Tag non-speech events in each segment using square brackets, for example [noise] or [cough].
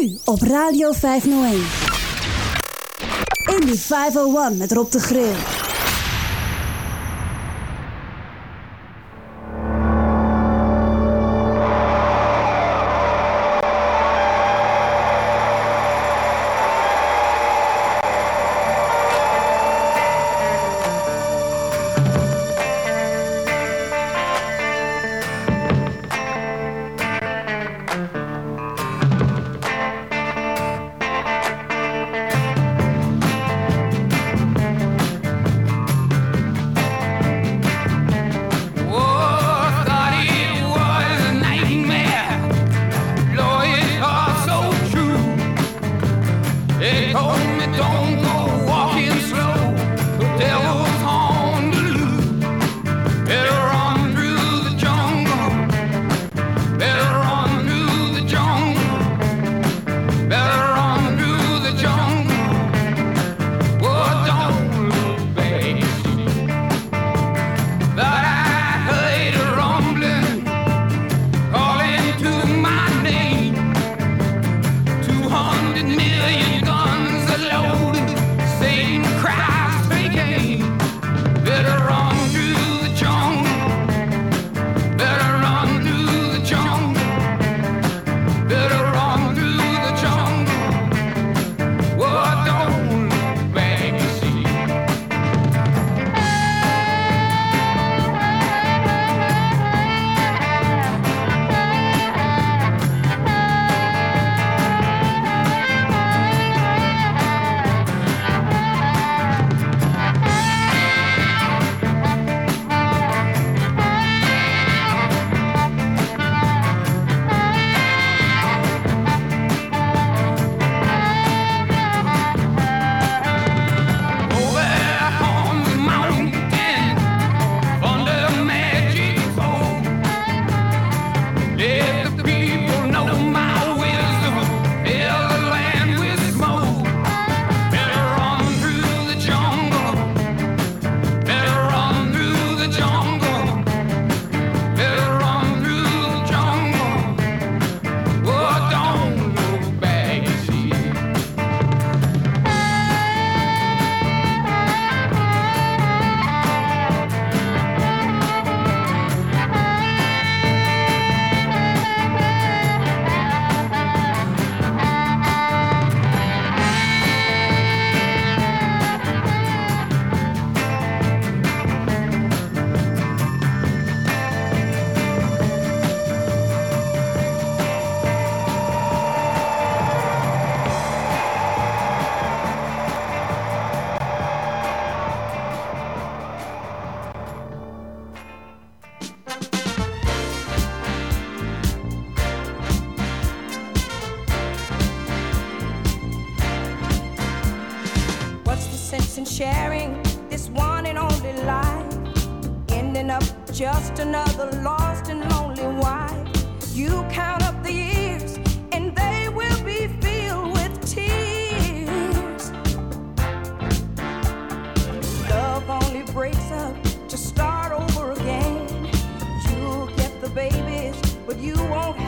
Nu op Radio 501. Indie 501 met Rob de Grill. but you won't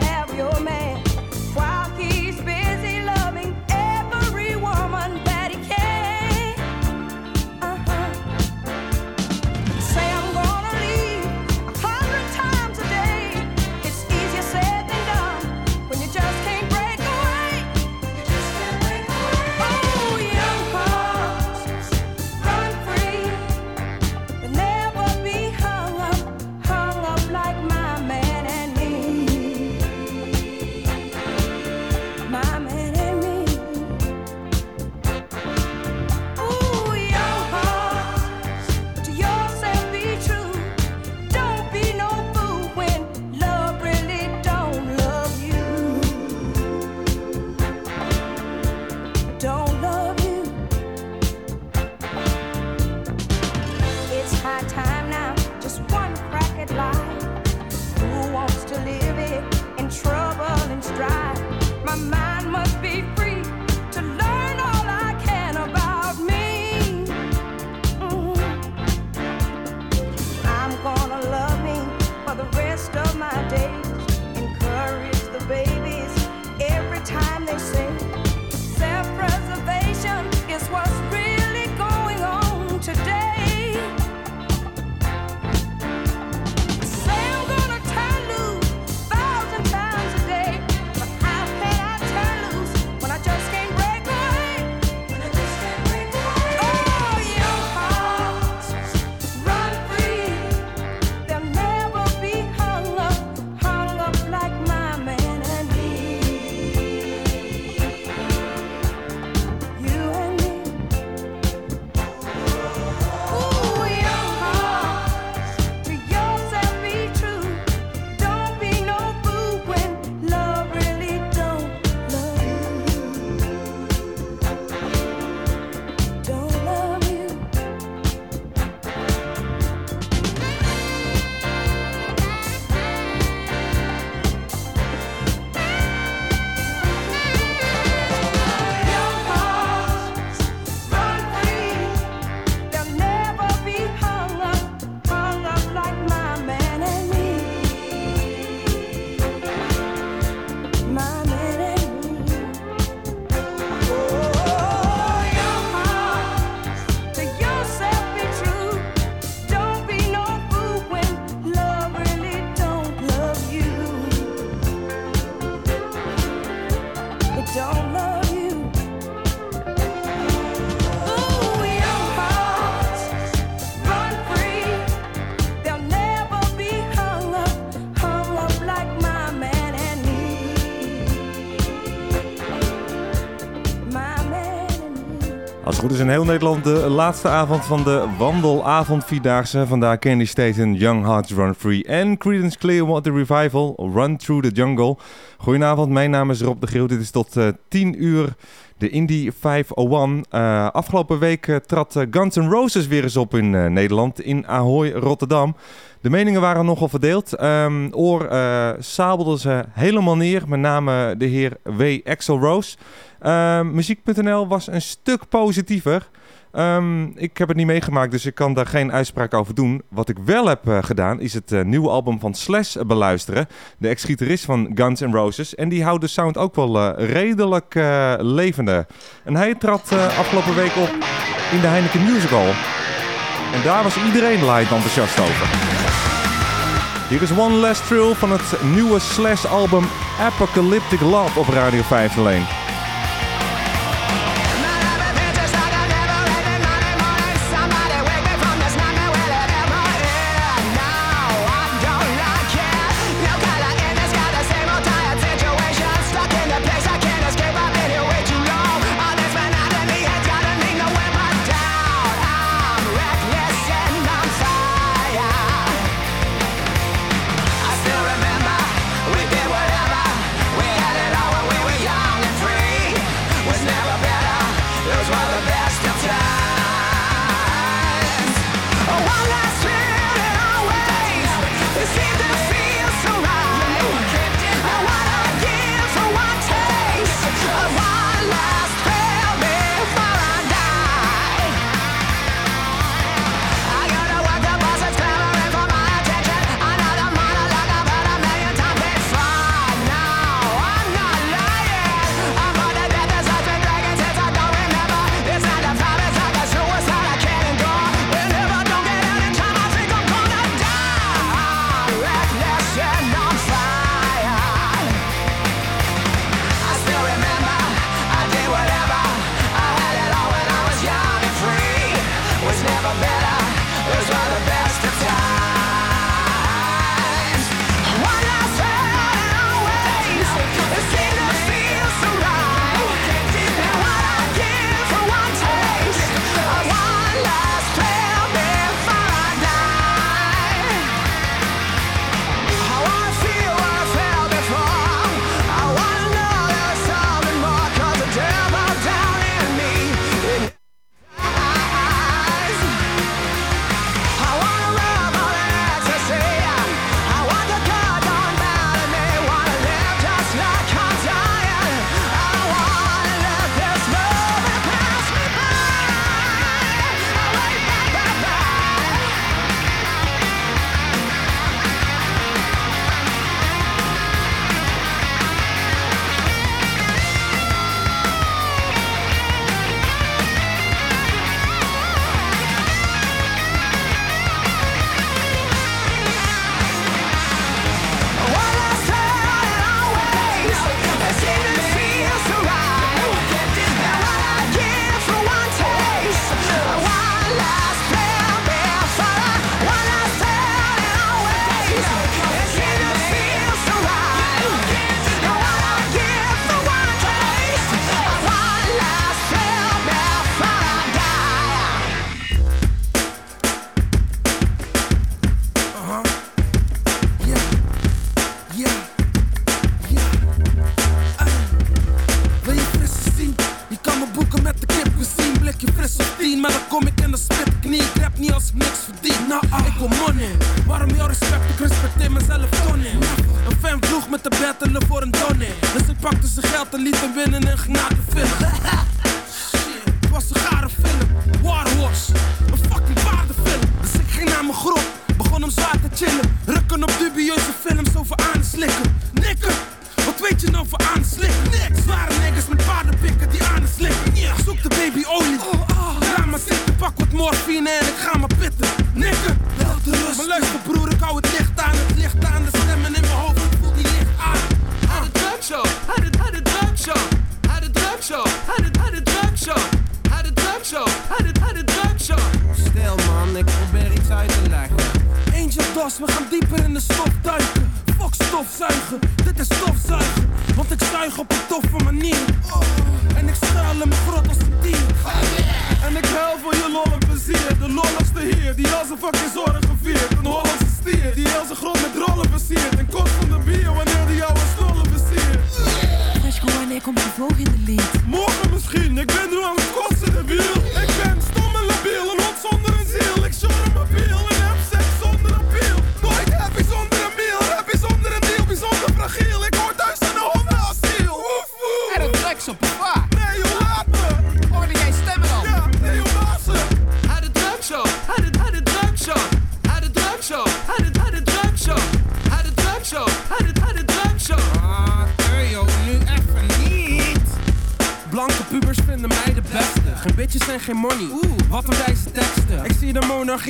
Is in heel Nederland de laatste avond van de wandelavond Vierdaagse. Vandaar Candy State Young Hearts Run Free en Creedence Clearwater Revival Run Through the Jungle. Goedenavond, mijn naam is Rob de Griel. Dit is tot uh, eh, 10 uur de Indy 501. Uh, afgelopen week uh, trad uh, Guns N' Roses weer eens op in Nederland, in Ahoy, Rotterdam. De meningen waren nogal verdeeld. Um, oor sabelden ze helemaal neer, met name de heer W. Axel Rose. Ehm, Muziek.nl was een stuk positiever. Um, ik heb het niet meegemaakt, dus ik kan daar geen uitspraak over doen. Wat ik wel heb uh, gedaan, is het uh, nieuwe album van Slash beluisteren. De ex-gitarist van Guns N' Roses. En die houdt de sound ook wel redelijk levende. En hij trad afgelopen week op in de Heineken Musical. En daar was iedereen light enthousiast over. Hier is One Last Thrill van het nieuwe Slash album Apocalyptic Love op Radio 5 alleen. mensen film over aanslikken. Nikken, wat weet je nou voor aanslikken?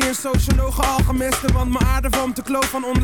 Meer al no want mijn aarde vormt de kloof van onder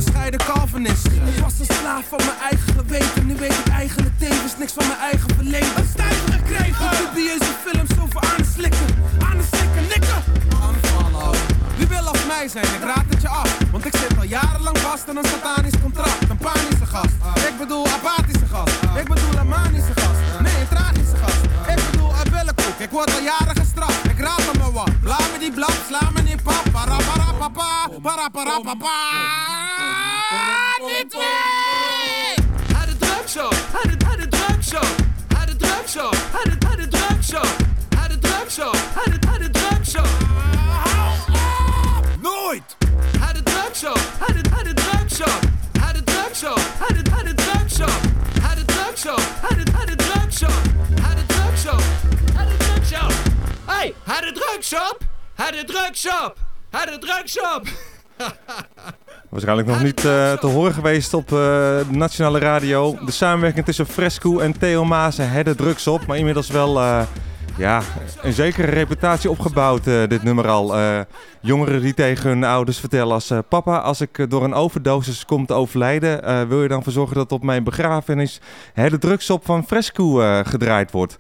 ik nog niet eh, te horen geweest op eh, nationale radio. De samenwerking tussen Fresco en Theo Maasen hadden drugs op, maar inmiddels wel uh, ja, een zekere reputatie opgebouwd, dit nummer al. jongeren die tegen hun ouders vertellen als papa, als ik door een overdosis kom te overlijden, wil je dan verzorgen dat op mijn begrafenis hadden drugs op van Fresco gedraaid wordt.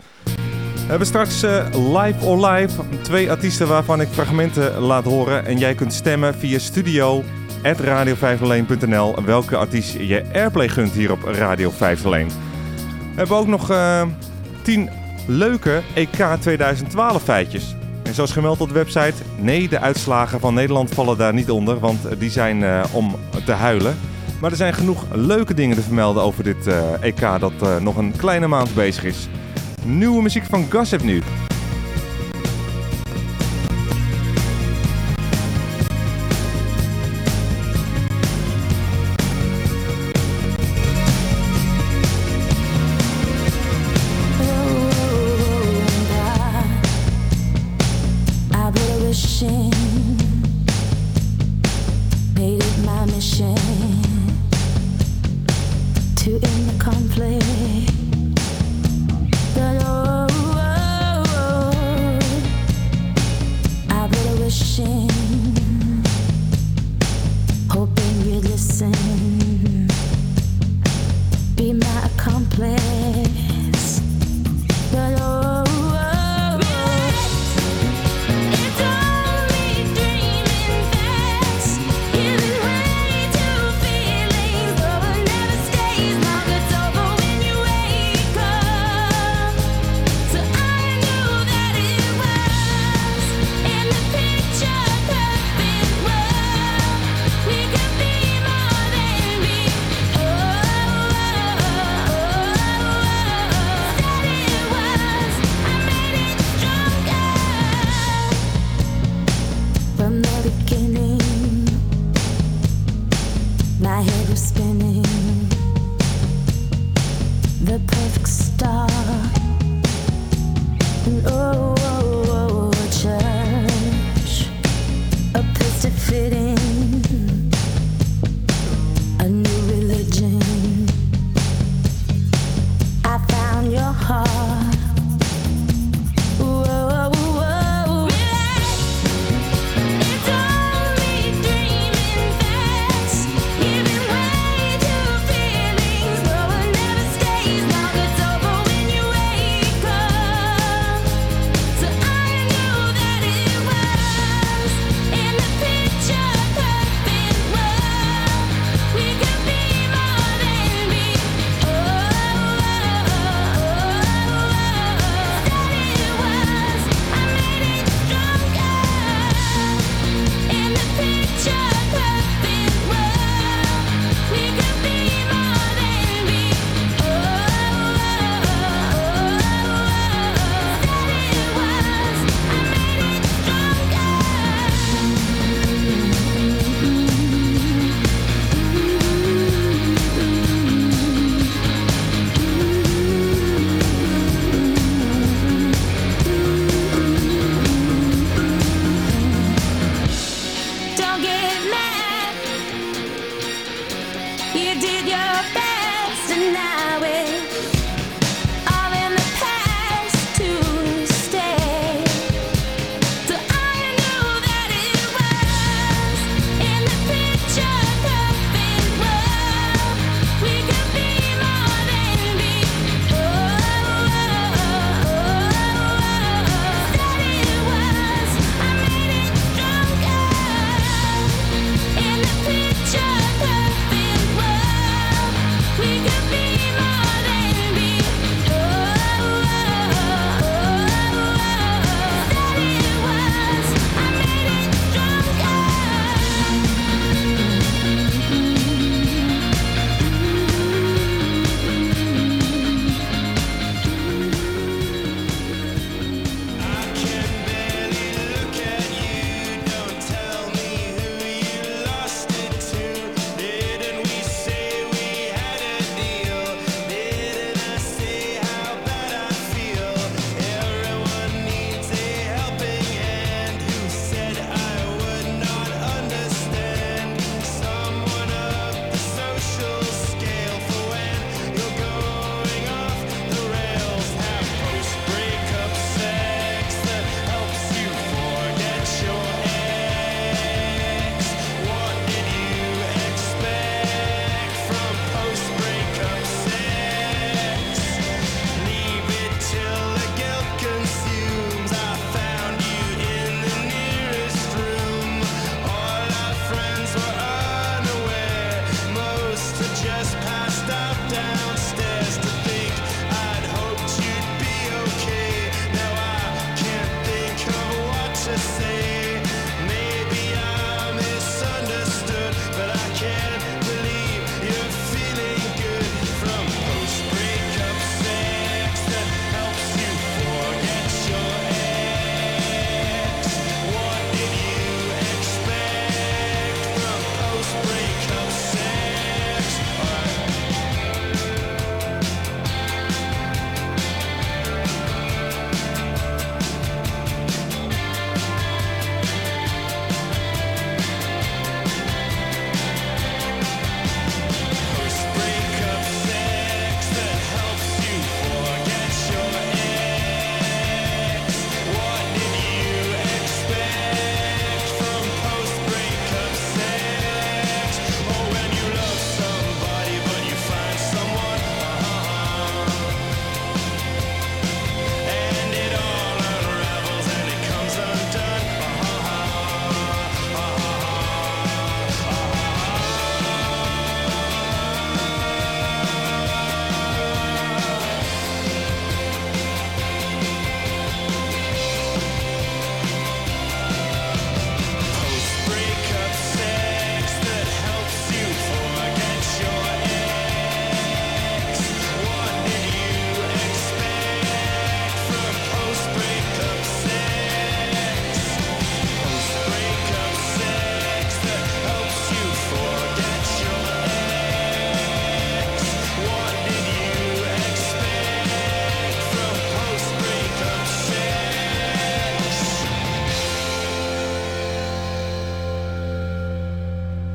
We hebben straks uh, Live or Live. Twee artiesten waarvan ik fragmenten laat horen. En jij kunt stemmen via studio radio501.nl welke artiest je airplay gunt hier op Radio 501. We hebben ook nog eh, uh, 10 leuke EK 2012 feitjes. En zoals gemeld op de website, nee, de uitslagen van Nederland vallen daar niet onder, want eh, die zijn eh, om te huilen. Maar er zijn genoeg leuke dingen te vermelden over dit EK dat nog een kleine maand bezig is. Nieuwe muziek van Gossip nu.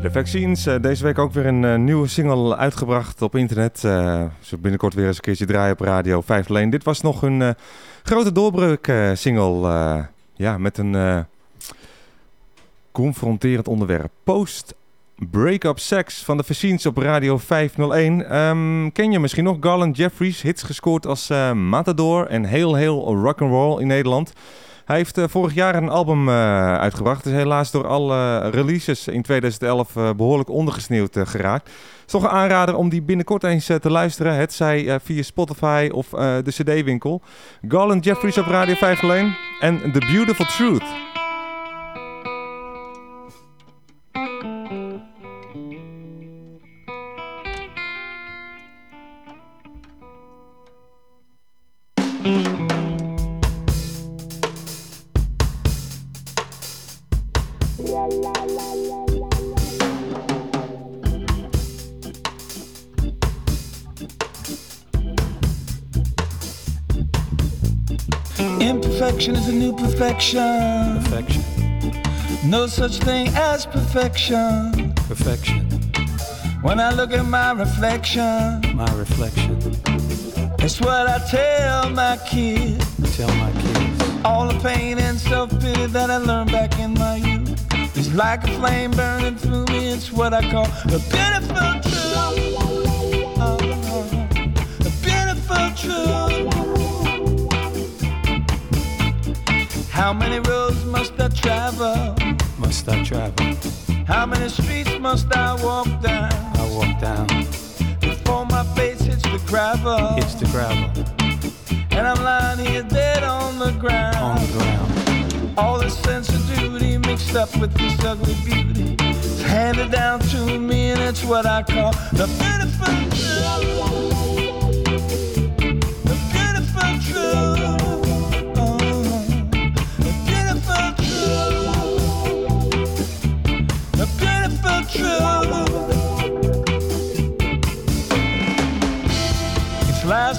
De Vaccines, eh, deze week ook weer een eh, nieuwe single uitgebracht op internet. Ze binnenkort weer eens een keertje draaien op Radio 5 Lane. Dit was nog een grote doorbreuk single. ja, met een confronterend onderwerp. Post Break-up Sex van de Vaccines op Radio 501. Ehm, ken je misschien nog Garland Jeffries, hits gescoord als Matador en heel heel rock'n'roll in Nederland. Hij heeft eh, vorig jaar een album eh, uitgebracht. Is helaas door alle releases in 2011 eh, behoorlijk ondergesneeuwd geraakt. Het is toch een aanrader om die binnenkort eens te luisteren. Het zij via Spotify of de CD-winkel. Garland Jeffries op Radio 501 en The Beautiful Truth. Imperfection is a new perfection. Perfection, No such thing as perfection. perfection, When I look at my reflection, my reflection. it's what I tell my kids. Tell my kids, All the pain and self pity that I learned back in my youth is like a flame burning through me. It's what I call a beautiful truth. Oh, oh, oh. a beautiful truth. How many roads must I travel? must I travel? How many streets must I walk down I walk down, before my face hits the gravel? hits the gravel, And I'm lying here dead on the ground. on the ground. All this sense of duty mixed up with this ugly beauty. It's handed down to me, and it's what I call the beautiful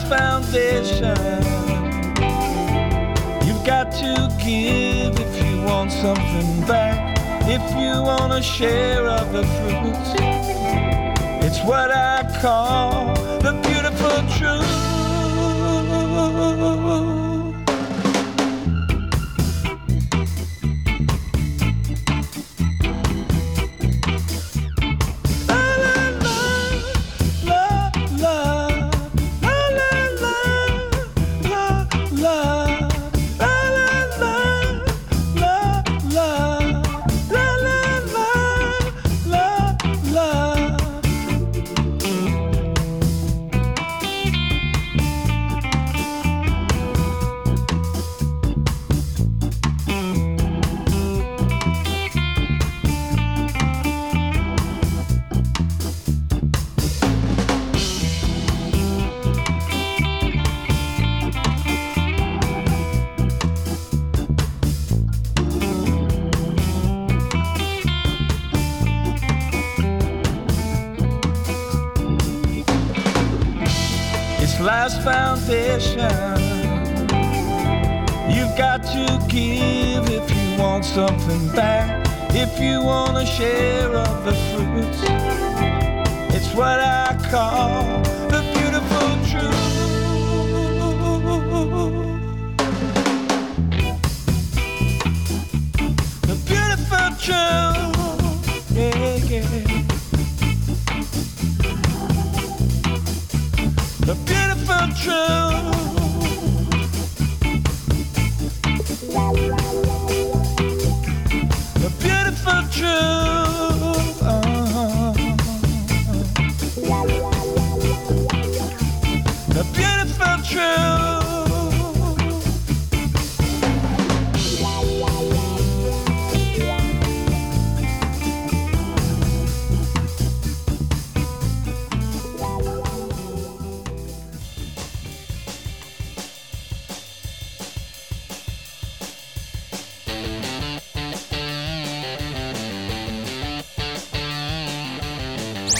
foundation. You've got to give if you want something back. If you want a share of the fruits, it's what I call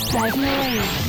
Blijf mee.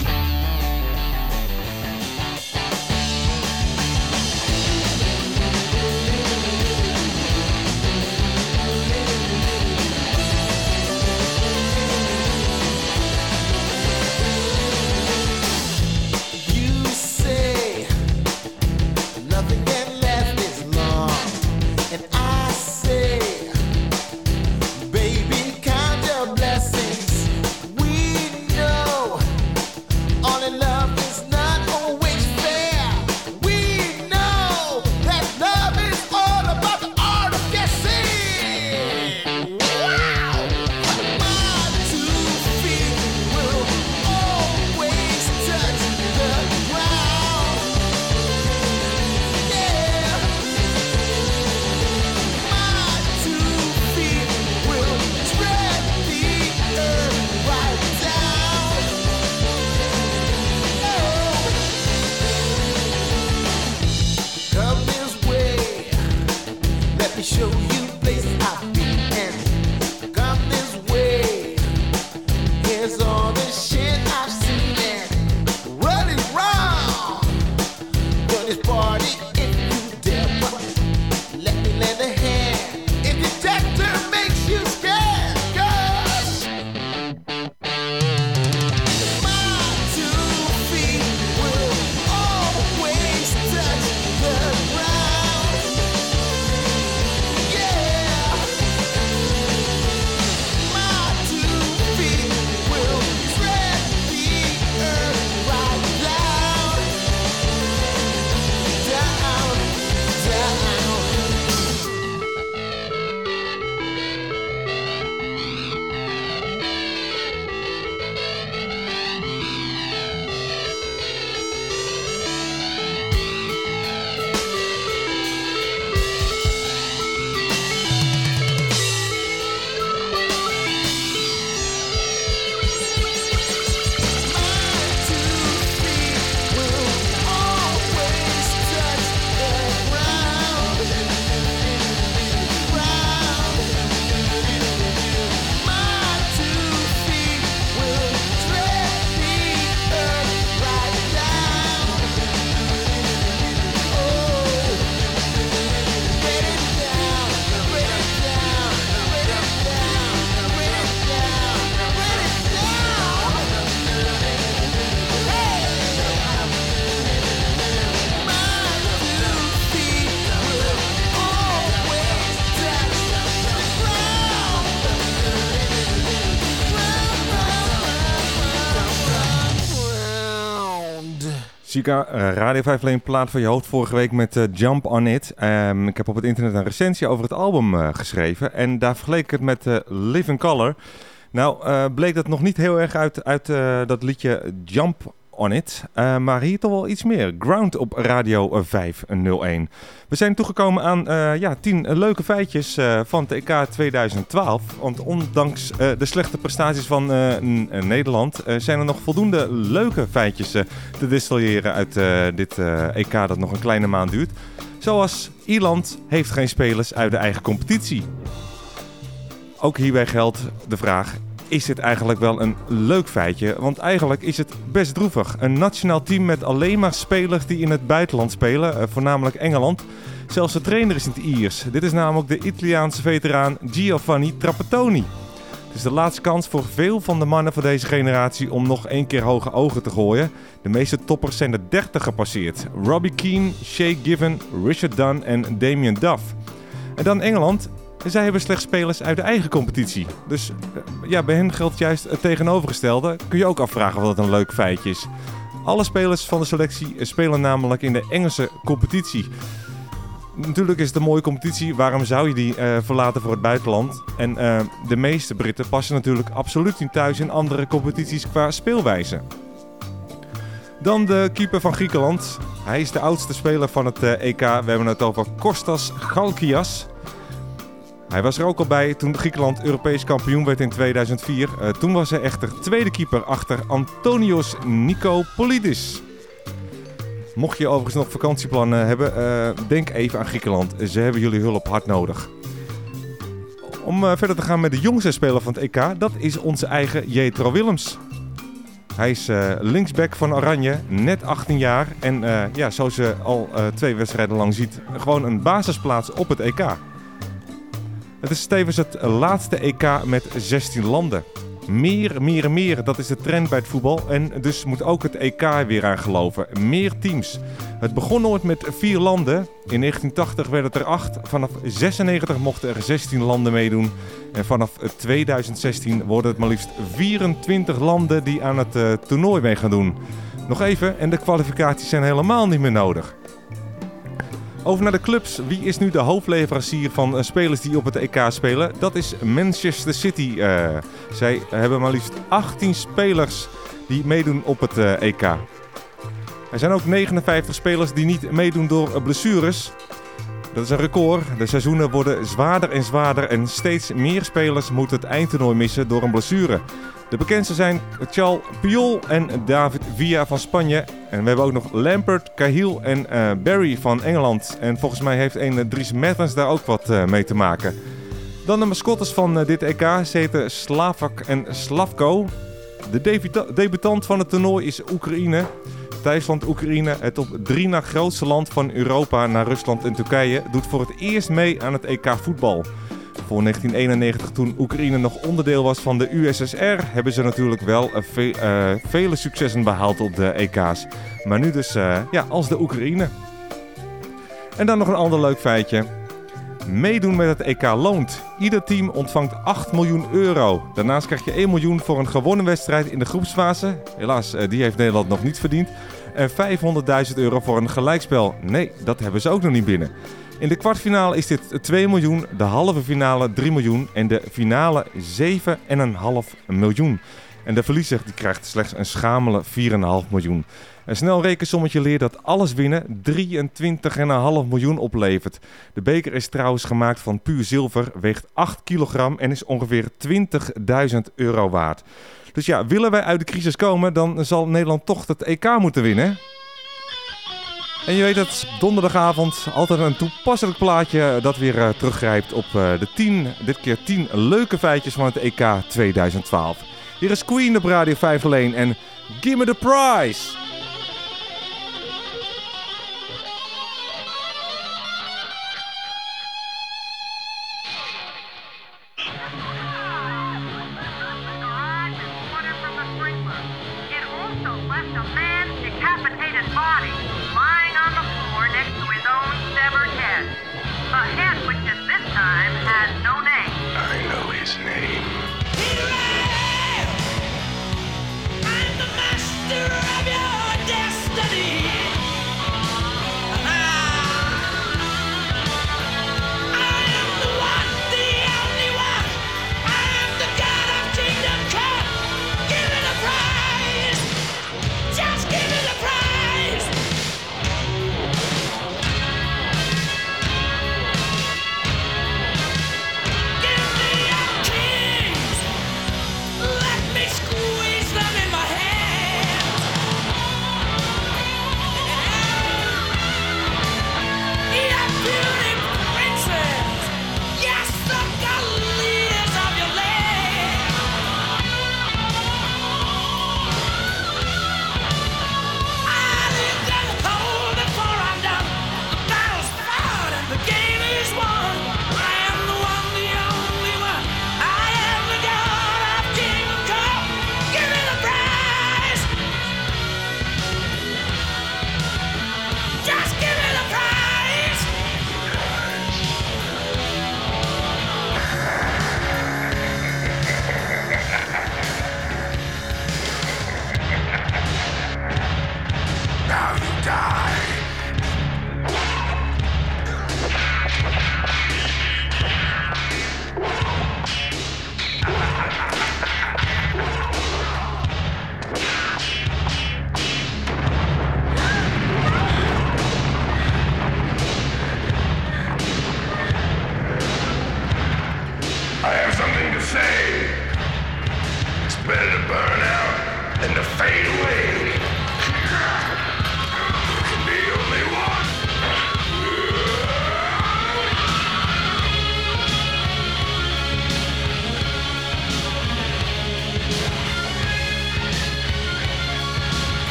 Chica, eh, Radio 5 alleen plaat van je hoofd vorige week met eh, Jump On It. Ehm, ik heb op het internet een recensie over het album eh, geschreven. En daar vergeleek ik het met Live in Color. Nou, bleek dat nog niet heel erg uit, uit dat liedje Jump On It. Eh, maar hier toch wel iets meer. Ground op Radio eh, 501. We zijn toegekomen aan eh, ja, 10 leuke feitjes eh, van het EK 2012. Want ondanks de slechte prestaties van Nederland zijn er nog voldoende leuke feitjes te distilleren uit dit EK dat nog een kleine maand duurt. Zoals Ierland heeft geen spelers uit de eigen competitie. Ook hierbij geldt de vraag: is dit eigenlijk wel een leuk feitje? Want eigenlijk is het best droevig. Een nationaal team met alleen maar spelers die in het buitenland spelen, eh, voornamelijk Engeland. Zelfs de trainer is niet Iers. Dit is namelijk de Italiaanse veteraan Giovanni Trapattoni. Het is de laatste kans voor veel van de mannen van deze generatie om nog één keer hoge ogen te gooien. De meeste toppers zijn de 30 gepasseerd. Robbie Keane, Shay Given, Richard Dunn en Damien Duff. En dan Engeland. Zij hebben slechts spelers uit de eigen competitie. Dus eh, ja, bij hen geldt juist het tegenovergestelde. Kun je ook afvragen wat een leuk feitje is. Alle spelers van de selectie spelen namelijk in de Engelse competitie. Natuurlijk is het een mooie competitie. Waarom zou je die eh, verlaten voor het buitenland? En eh, de meeste Britten passen natuurlijk absoluut niet thuis in andere competities qua speelwijze. Dan de keeper van Griekenland. Hij is de oudste speler van het EK. We hebben het over Kostas Galkias. Hij was er ook al bij toen Griekenland Europees kampioen werd in 2004. Eh, toen was hij echter tweede keeper achter Antonios Nikopolidis. Mocht je overigens nog vakantieplannen hebben, eh, denk even aan Griekenland. Ze hebben jullie hulp hard nodig. Om eh, verder te gaan met de jongste speler van het EK, dat is onze eigen Jetro Willems. Hij is linksback van Oranje, net 18 jaar. En ja, zoals je al twee wedstrijden lang ziet, gewoon een basisplaats op het EK. Het is tevens het laatste EK met 16 landen. Meer, meer, meer, dat is de trend bij het voetbal. En dus moet ook het EK weer aan geloven. Meer teams. Het begon nooit met vier landen. In 1980 werden het er acht. Vanaf 96 mochten er 16 landen meedoen. En vanaf 2016 worden het maar liefst 24 landen die aan het eh, toernooi mee gaan doen. Nog even, en de kwalificaties zijn helemaal niet meer nodig. Over naar de clubs. Wie is nu de hoofdleverancier van eh, spelers die op het EK spelen? Dat is Manchester City. eh. zij hebben maar liefst 18 spelers die meedoen op het eh, EK. Er zijn ook 59 spelers die niet meedoen door blessures. Dat is een record. De seizoenen worden zwaarder en zwaarder en steeds meer spelers moeten het eindtoernooi missen door een blessure. De bekendste zijn Charles Puyol en David Villa van Spanje. En we hebben ook nog Lampert, Cahill en eh, Barry van Engeland. En volgens mij heeft een eh, Dries Mertens daar ook wat eh, mee te maken. Dan de mascottes van dit EK. Ze heten Slavak en Slavko. De debuta- debutant van het toernooi is Oekraïne. Thuisland Oekraïne, het op drie na grootste land van Europa na Rusland en Turkije, doet voor het eerst mee aan het EK voetbal. Voor 1991, toen Oekraïne nog onderdeel was van de USSR, hebben ze natuurlijk wel eh, eh, vele successen behaald op de EK's. Maar nu dus eh, ja, als de Oekraïne. En dan nog een ander leuk feitje. Meedoen met het EK loont. Ieder team ontvangt 8 miljoen euro. Daarnaast krijg je 1 miljoen voor een gewonnen wedstrijd in de groepsfase. Helaas, eh, die heeft Nederland nog niet verdiend. En 500.000 euro voor een gelijkspel. Nee, dat hebben ze ook nog niet binnen. In de kwartfinale is dit 2 miljoen, de halve finale 3 miljoen en de finale 7,5 miljoen. En de verliezer die krijgt slechts een schamele 4,5 miljoen. Een snel rekensommetje leert dat alles winnen 23,5 miljoen oplevert. De beker is trouwens gemaakt van puur zilver, weegt 8 kilogram en is ongeveer 20.000 euro waard. Dus ja, willen wij uit de crisis komen, dan zal Nederland toch het EK moeten winnen. En je weet het, donderdagavond altijd een toepasselijk plaatje dat weer eh, teruggrijpt op eh, de 10, dit keer 10 leuke feitjes van het EK 2012. Hier is Queen op Radio 5 alleen en Give me the prize!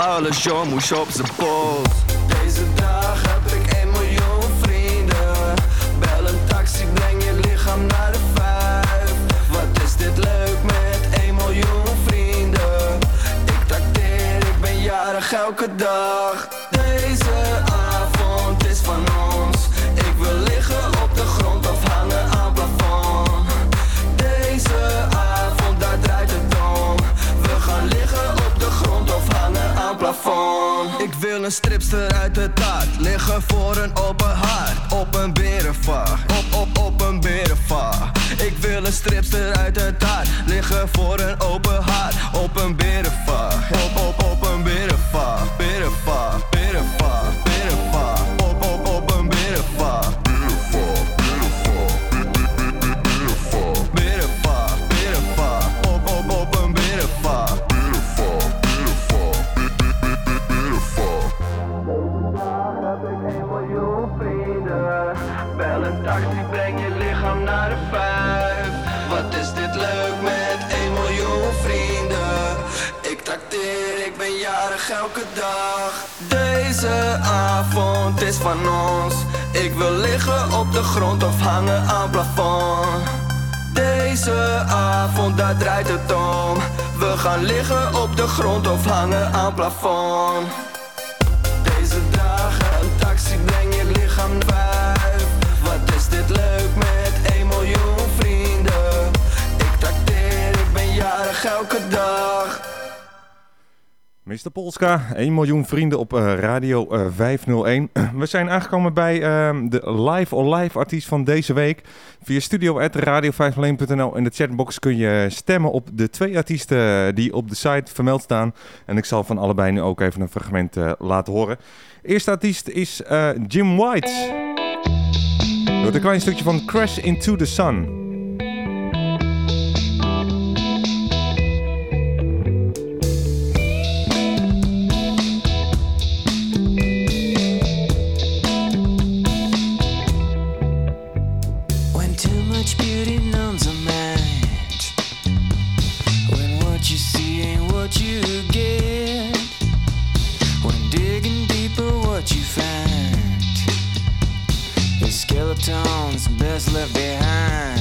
Par le jambes ou chopes de elke dag. Deze avond is van ons. Ik wil liggen op de grond of hangen aan plafond. Deze avond, daar draait het om. We gaan liggen op de grond of hangen aan plafond. Mr. Polska, 1 miljoen vrienden op eh, Radio eh, 501. [clears throat] We zijn aangekomen bij ehm, de live or live artiest van deze week. Via studio.radio501.nl in de chatbox kun je stemmen op de twee artiesten eh, die op de site vermeld staan. En ik zal van allebei nu ook even een fragment laten horen. Eerste artiest is Jim White. Door een klein stukje van Crash Into The Sun. tones best left behind.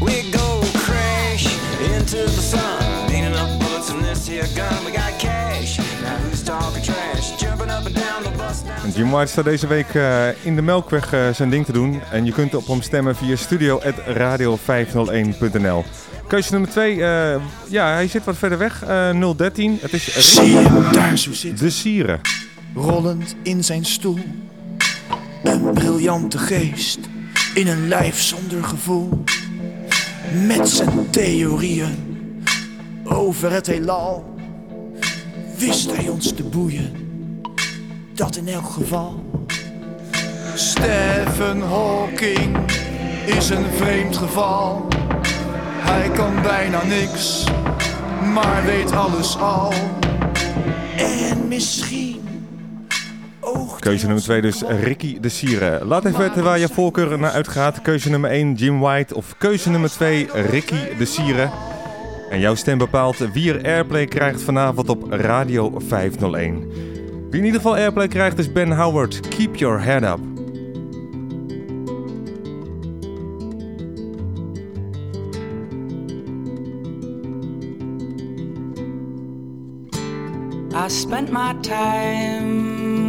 We go crash into the sun, beating up bullets in this here gun. We got cash. Now who's talking trash? Jumping up and down the bus. Now. Jim White staat deze week uh, in de Melkweg uh, zijn ding te doen. En je kunt op hem stemmen via studio.radio501.nl. Keuze nummer 2, uh, eh, ja, hij zit wat verder weg. 013, het is... Zie je thuis hoe? De Sieren. Rollend in zijn stoel een briljante geest in een lijf zonder gevoel. Met zijn theorieën over het heelal wist hij ons te boeien. Dat in elk geval. Stephen Hawking is een vreemd geval. Hij kan bijna niks, maar weet alles al. En misschien Keuze nummer 2 dus Ricky de Sire. Laat even weten waar je voorkeur naar uitgaat. Keuze nummer 1 Jim White of keuze nummer 2 Ricky de Sire. En jouw stem bepaalt wie er airplay krijgt vanavond op Radio 501. Wie in ieder geval airplay krijgt is Ben Howard. Keep your head up. I spent my time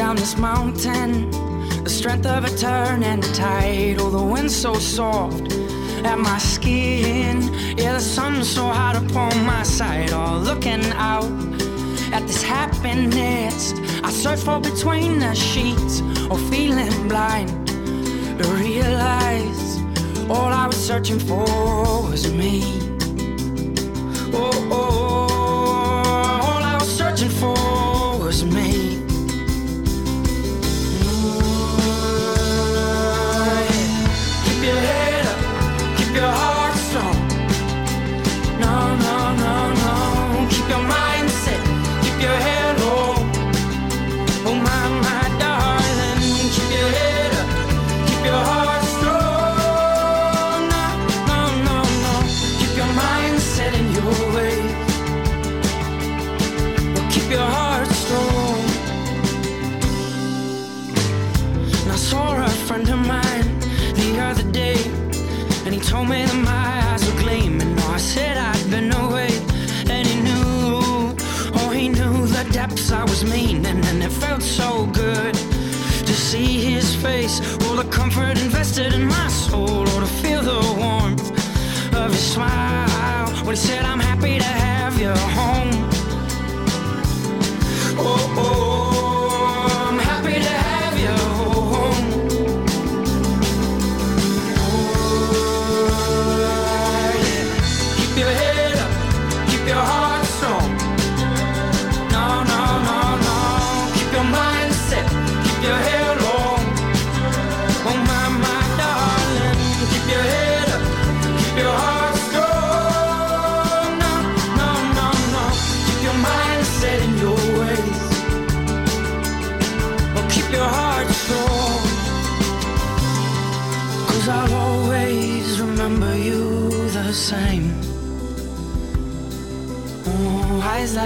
down this mountain, the strength of a turn and tide. Oh, the wind so soft at my skin. Yeah, the sun so hot upon my side. Oh, looking out at this happiness I search for between the sheets. Or feeling blind to realize all I was searching for was me. Oh, oh, oh,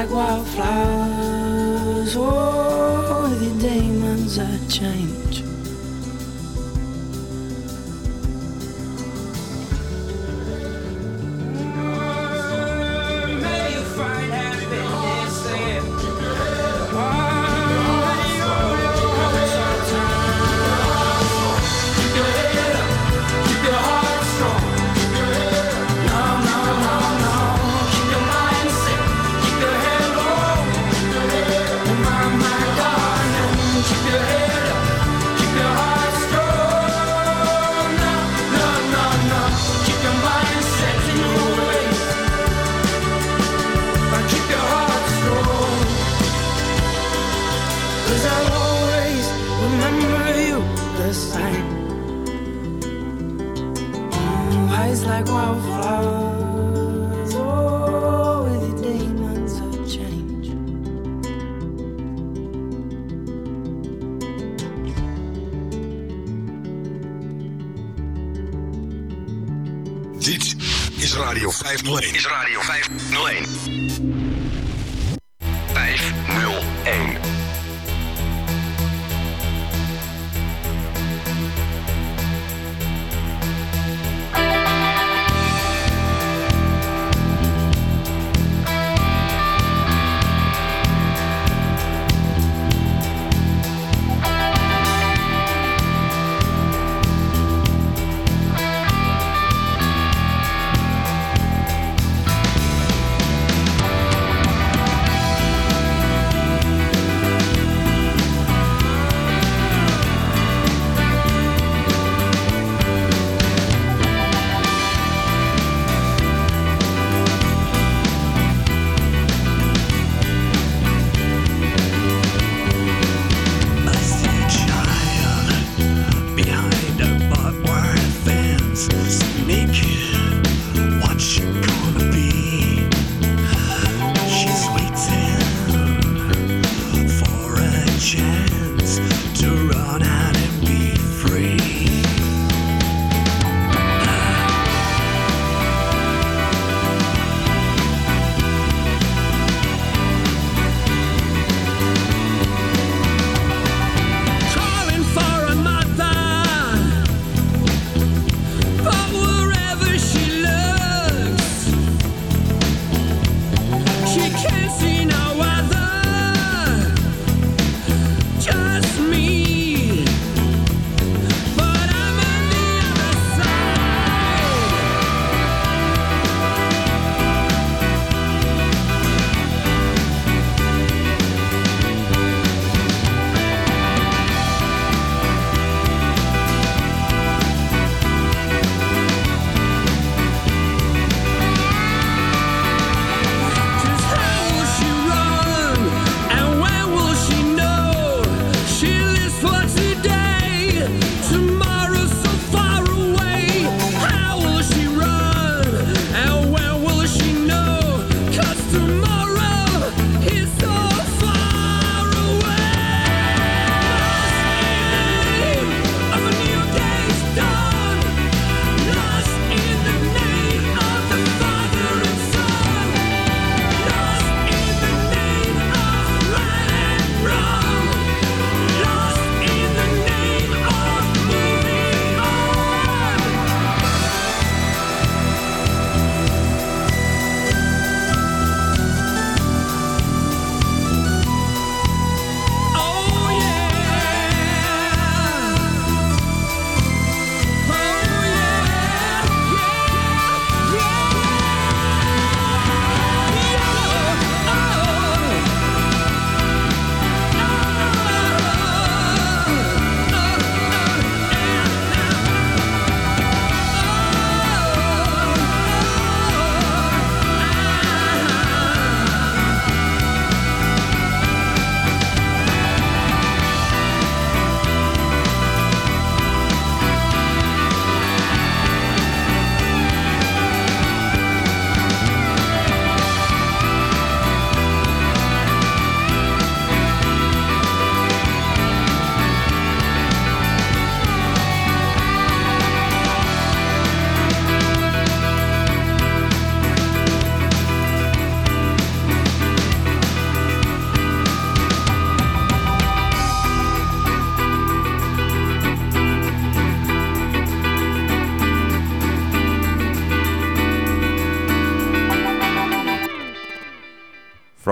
like wildflowers. 501. Is Radio 501. 501.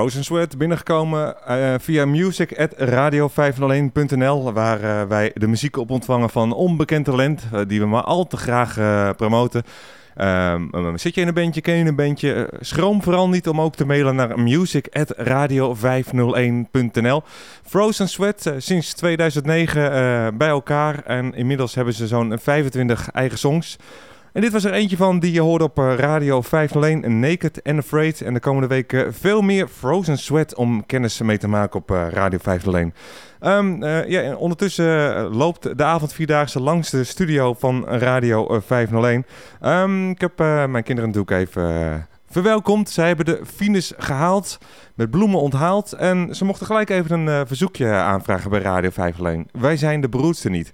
Frozen Sweat binnengekomen eh, via music.radio501.nl waar eh, wij de muziek op ontvangen van onbekend talent eh, die we maar al te graag promoten. Ehm, eh, zit je in een bandje, ken je een bandje? Schroom vooral niet om ook te mailen naar music.radio501.nl Frozen Sweat sinds 2009 eh, bij elkaar en inmiddels hebben ze zo'n 25 eigen songs. En dit was er eentje van die je hoorde op eh, Radio 501, Naked and Afraid. En de komende weken veel meer Frozen Sweat om kennis mee te maken op eh, Radio 501. Ehm, eh, ja, en ondertussen eh, loopt de avondvierdaagse langs de studio van Radio eh, 501. Ehm, ik heb eh, mijn kinderen natuurlijk even eh, verwelkomd. Zij hebben de fines gehaald, met bloemen onthaald. En ze mochten gelijk even een eh, verzoekje aanvragen bij Radio 501. Wij zijn de broedste niet.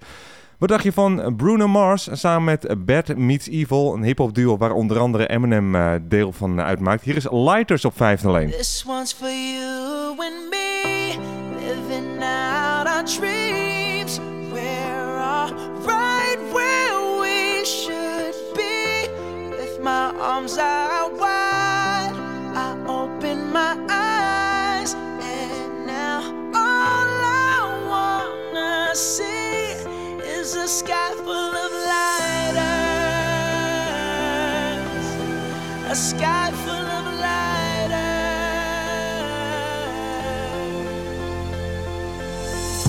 Wat dacht je van Bruno Mars samen met Bad Meets Evil, een hip-hop duo waar onder andere Eminem eh, deel van uitmaakt. Hier is Lighters op 501. This one's for you and me, living out our dreams. We're all right where we should be. With my arms out wide, I open my eyes, and now all I wanna see is a sky full of lighters, a sky full of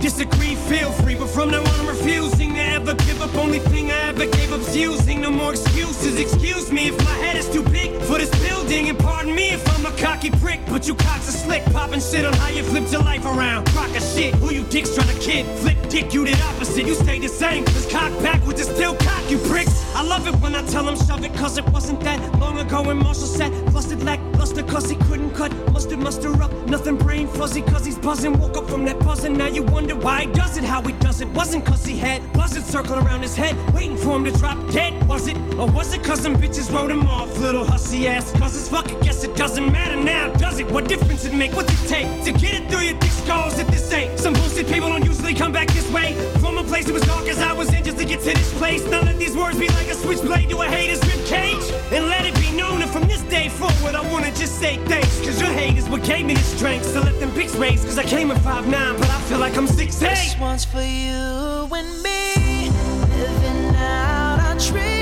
Disagree, feel free, but from now on, I'm refusing to ever give up. Only thing I ever gave up's using. No more excuses. Excuse me if my head is too big for this building, and pardon me if I'm a cocky prick. But you cocks are slick, popping shit on how you flipped your life around. Rock a shit, who you dicks trying to kid? Flip dick, you did opposite. You stay the same. Cause cock backwards is still cock, you pricks. I love it when I tell them shove it, cause it wasn't that long ago when Marshall said, Flustered lack, luster, cause he couldn't cut. Mustard, muster up, nothing brain fuzzy, cause he's buzzing. Woke up from that buzzing, now you wonder why he does it, how he does it. Wasn't cause he had buzzards circling around his head, waiting for him to drop dead, was it? Or was it cause some bitches wrote him off, little hussy ass? Cause it's fucking guess it doesn't matter now, does it? What difference it make? What's it take to get it through your thick skulls if this ain't? Some bullshit people don't usually come back this way. From a place that was dark as I was in just to get to this place. Now let these words be like a switchblade to a hater's rib cage. And let it be known that from this day forward, I wanna just say thanks. Cause your hate is what gave me the strength. So let them pics raise. Cause I came at 5'9, but I feel like I'm 6'8. This one's for you and me, living out our dreams.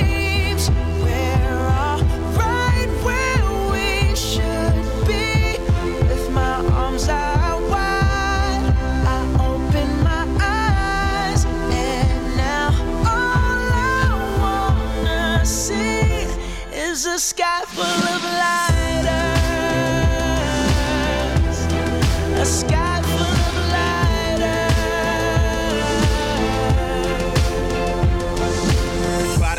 Is a sky full of lighters, a sky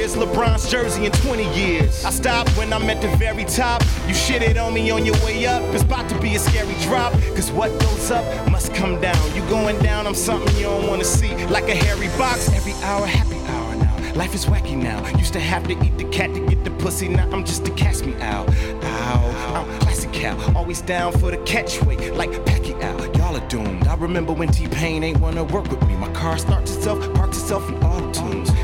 career's LeBron's jersey in 20 years. I stopped when I'm at the very top. You shitted on me on your way up. It's about to be a scary drop. Cause what goes up must come down. You going down, I'm something you don't wanna see. Like a hairy box, every hour, happy hour now. Life is wacky now. Used to have to eat the cat to get the pussy. Now I'm just a cast me out. Ow, I'm classic cow. Always down for the catchweight, like Pacquiao. Y'all are doomed. I remember when T-Pain ain't wanna work with me. My car starts itself, parks itself in auto tunes.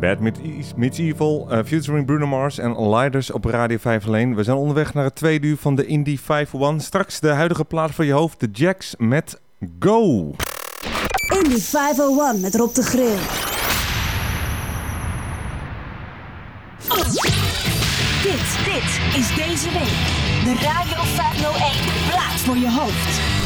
Bad Meets Meets Evil, uh, featuring Bruno Mars en Lighters op Radio 5 alleen. We zijn onderweg naar het tweede uur van de Indie 501. Straks de huidige plaat voor je hoofd, de Jacks met Go. Indie 501 met Rob de Grill. Dit, dit is deze week de Radio 501 plaats voor je hoofd.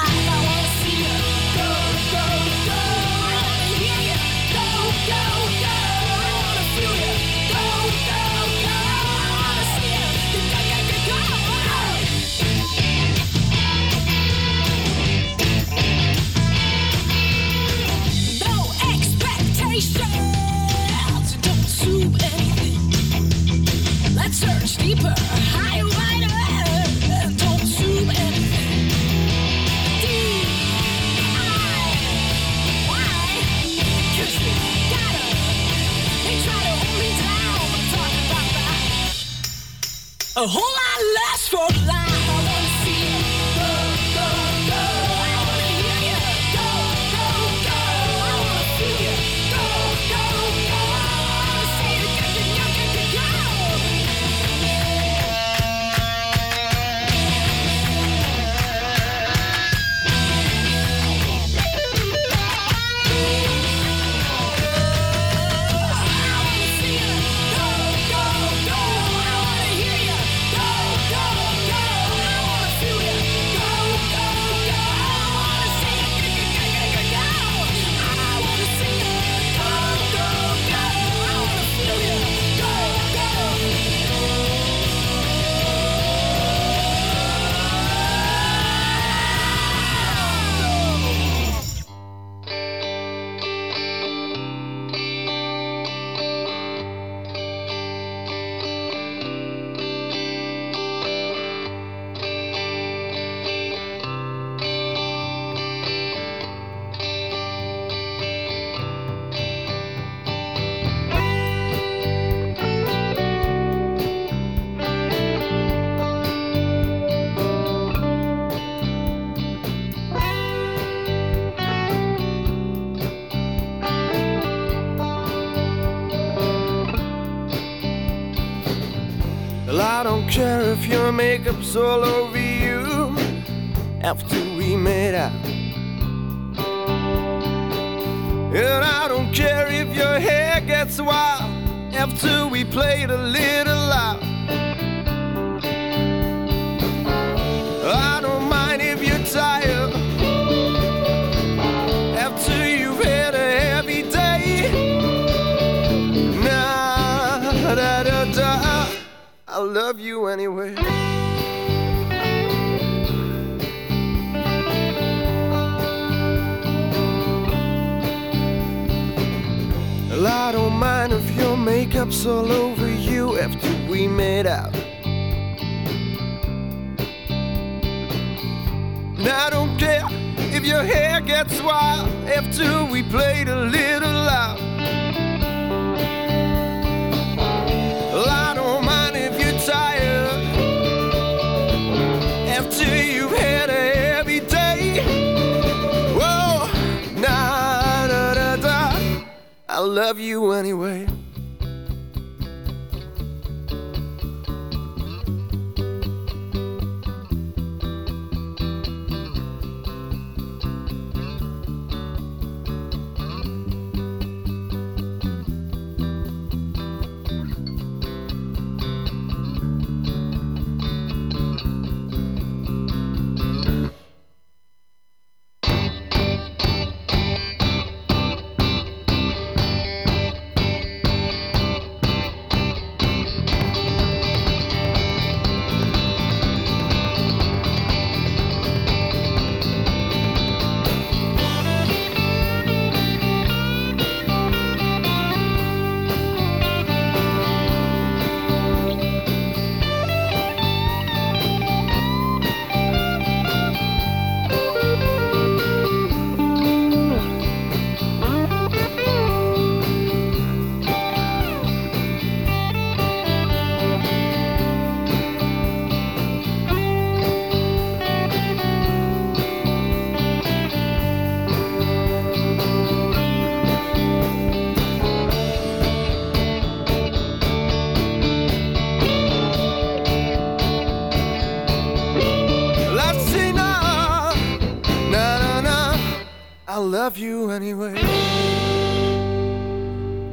A whole lot less for life. Makeup's all over you after we made out. And I don't care if your hair gets wild after we played a little loud. I don't mind if you're tired after you've had a heavy day. Nah, da da da. I love you anyway. All over you after we made out. I don't care if your hair gets wild after we played a little loud. Well, I don't mind if you're tired after you've had a heavy day. Whoa, nah, da, da, da. I love you anyway.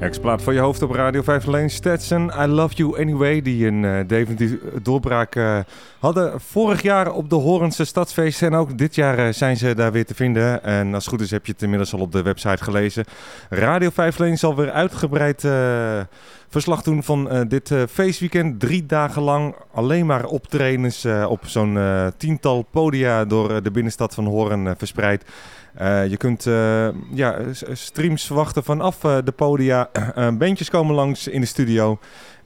Ex-plaat voor je hoofd op Radio 5 alleen Stetson, I Love You Anyway, die een eh, definitieve doorbraak eh, hadden vorig jaar op de Horense Stadsfeest. En ook dit jaar eh, zijn ze daar weer te vinden. En als het goed is heb je het inmiddels al op de website gelezen. Radio 5 alleen zal weer uitgebreid verslag doen van eh, dit eh, feestweekend. Drie dagen lang alleen maar optredens eh, op zo'n tiental podia door de binnenstad van Horen verspreid. Je kunt ja, streams verwachten vanaf de podia. [clears throat] Bandjes komen langs in de studio.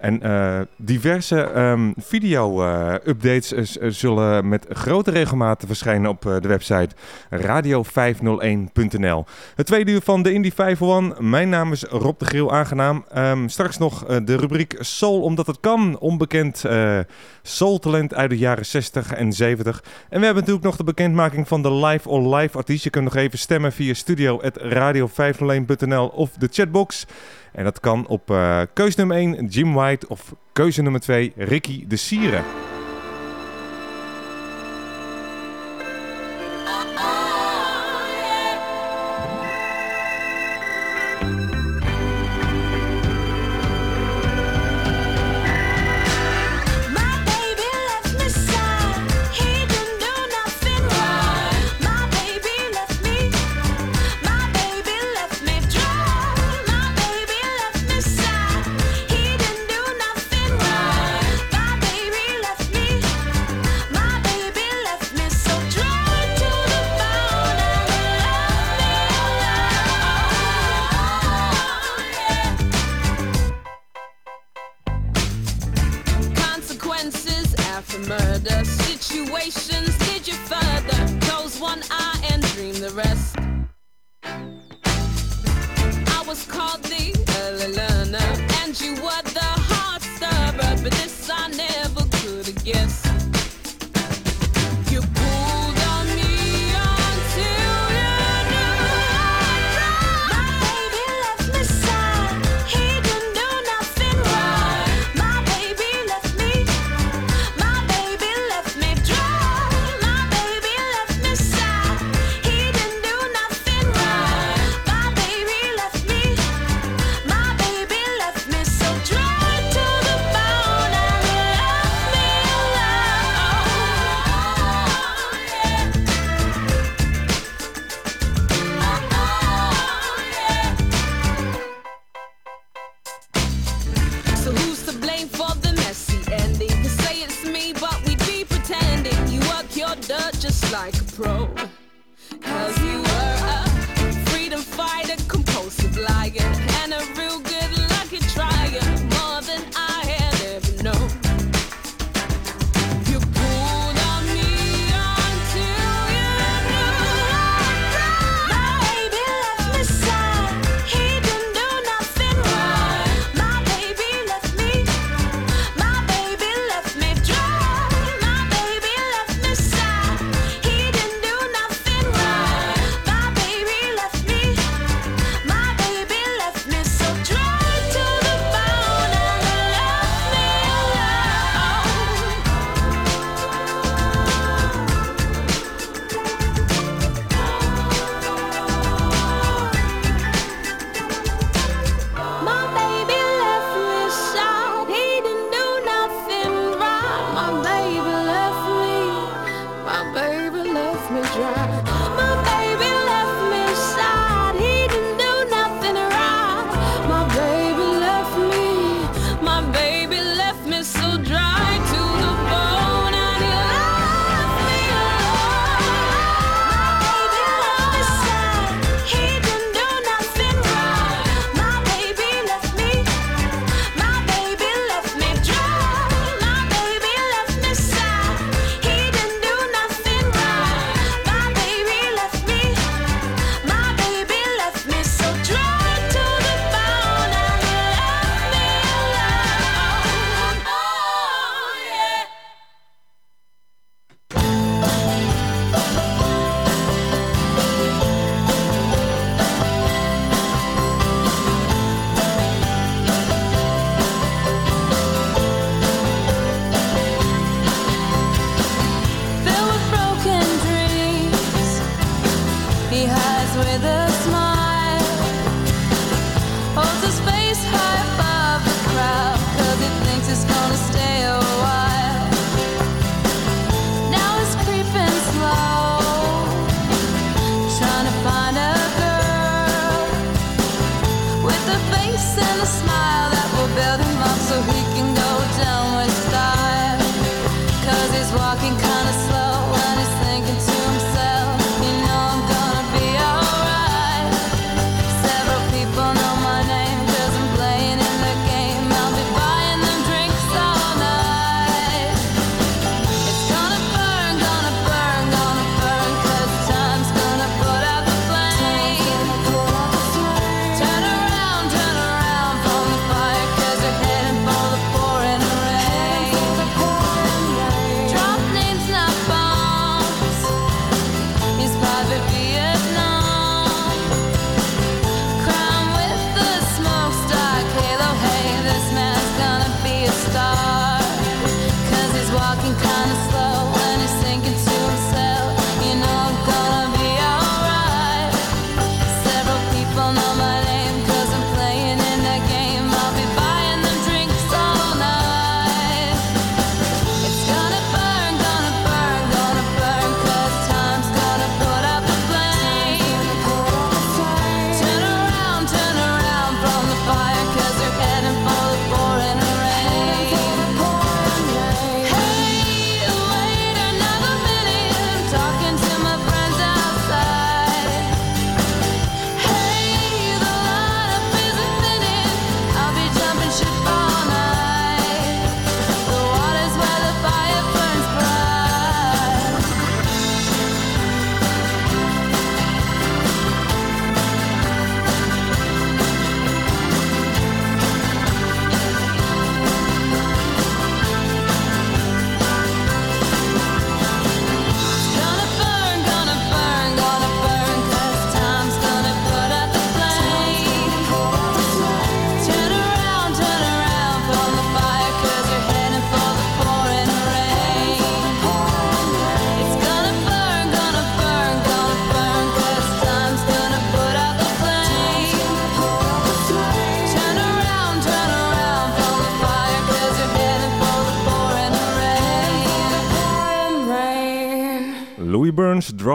En eh, diverse ehm, video-updates zullen met grote regelmaat verschijnen op eh, de website radio501.nl. Het tweede uur van de Indie 501. Mijn naam is Rob de Griel, aangenaam. Ehm, straks nog eh, de rubriek Soul, omdat het kan. Onbekend eh soul-talent uit de jaren 60 en 70. En we hebben natuurlijk nog de bekendmaking van de live or live artiest. Je kunt nog even stemmen via studio.radio501.nl of de chatbox. En dat kan op eh keuze nummer 1 Jim White of keuze nummer 2 Ricky de Sieren.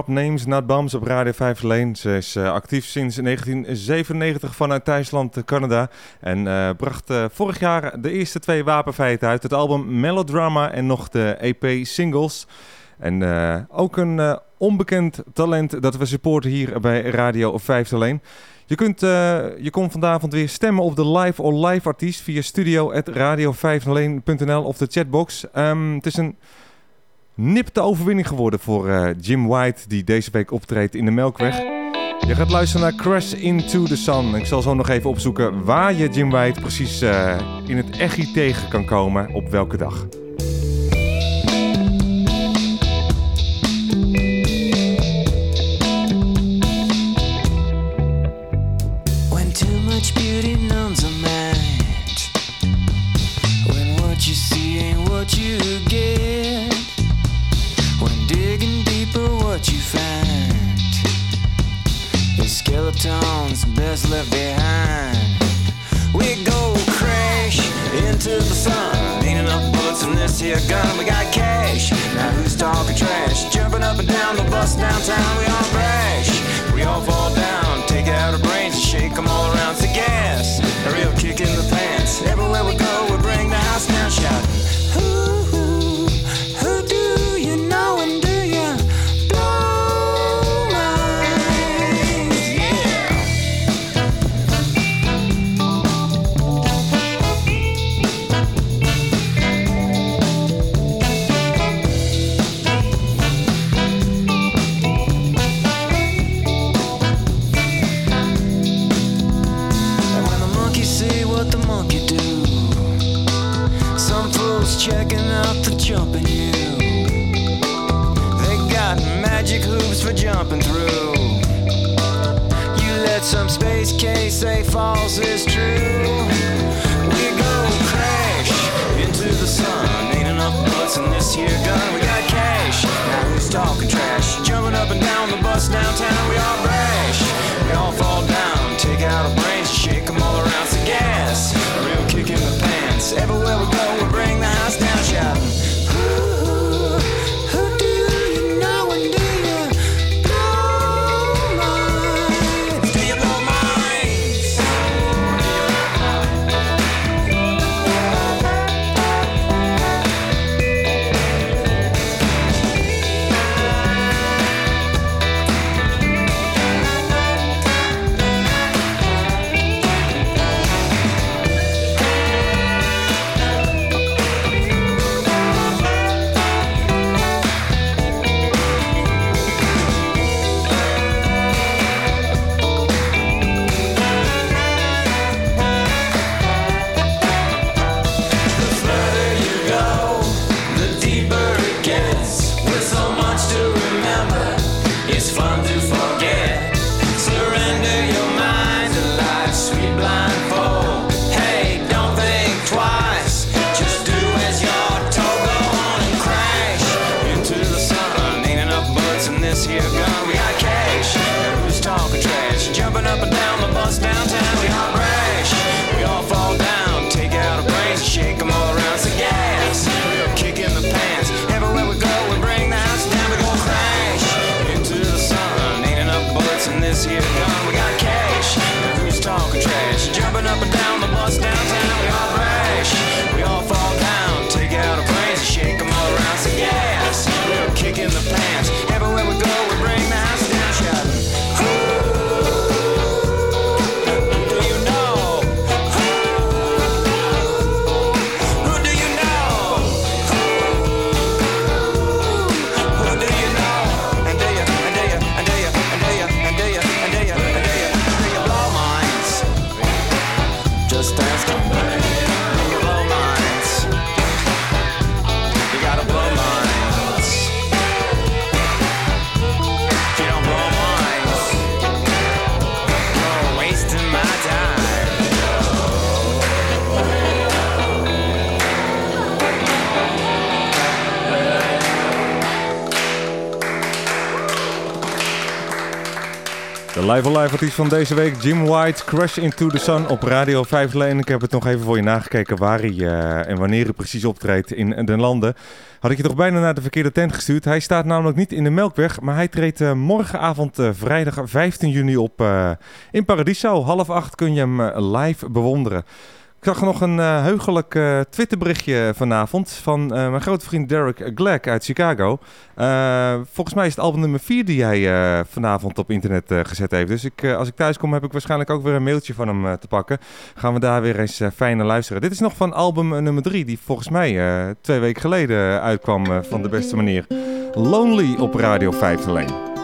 Drop Names Not Bombs op Radio 5 Leen. Ze is eh, actief sinds 1997 vanuit Thuisland, eh, Canada. En eh, bracht vorig jaar de eerste twee wapenfeiten uit. Het album Melodrama en nog de EP Singles. En ook een onbekend talent dat we supporten hier bij Radio 5 Leen. Je, kunt, eh, je kon vanavond weer stemmen op de live or live artiest via studio.radio501.nl of de chatbox. Ehm, het is een nipte overwinning geworden voor eh, Jim White, die deze week optreedt in de Melkweg. Je gaat luisteren naar Crash Into the Sun. Ik zal zo nog even opzoeken waar je Jim White precies eh, in het echi tegen kan komen, op welke dag. Skeletons best left behind. We go crash into the sun. Ain't enough bullets in this here gun. We got cash. Now who's talking trash? Jumping up and down the bus downtown. We all crash. We all fall down. Take out our brains and shake them all around. Jumping through. You let some space case say false is true. We go crash into the sun. Ain't enough bullets in this here gun. We got cash. Now who's talking trash? Jumping up and down the bus downtown. We all crash. We all fall down. Take out our brains, shake them all around. A gas. A real kick in the pants. Everywhere we go, Live or Live artiest van deze week, Jim White, Crash Into the Sun op Radio 5 Leen. Ik heb het nog even voor je nagekeken waar hij eh, en wanneer hij precies optreedt in de landen. Had ik je toch bijna naar de verkeerde tent gestuurd. Hij staat namelijk niet in de Melkweg, maar hij treedt eh, morgenavond eh, vrijdag 15 juni op in Paradiso. Half acht kun je hem live bewonderen. Ik zag nog een eh, heugelijk eh, Twitterberichtje vanavond van eh, mijn grote vriend Derek Glack uit Chicago. Volgens mij is het album nummer 4 die hij vanavond op internet gezet heeft. Dus ik, als ik thuis kom heb ik waarschijnlijk ook weer een mailtje van hem te pakken. Gaan we daar weer eens fijn naar luisteren. Dit is nog van album nummer 3 die volgens mij twee weken geleden uitkwam van de beste manier. Lonely op Radio 5 alleen.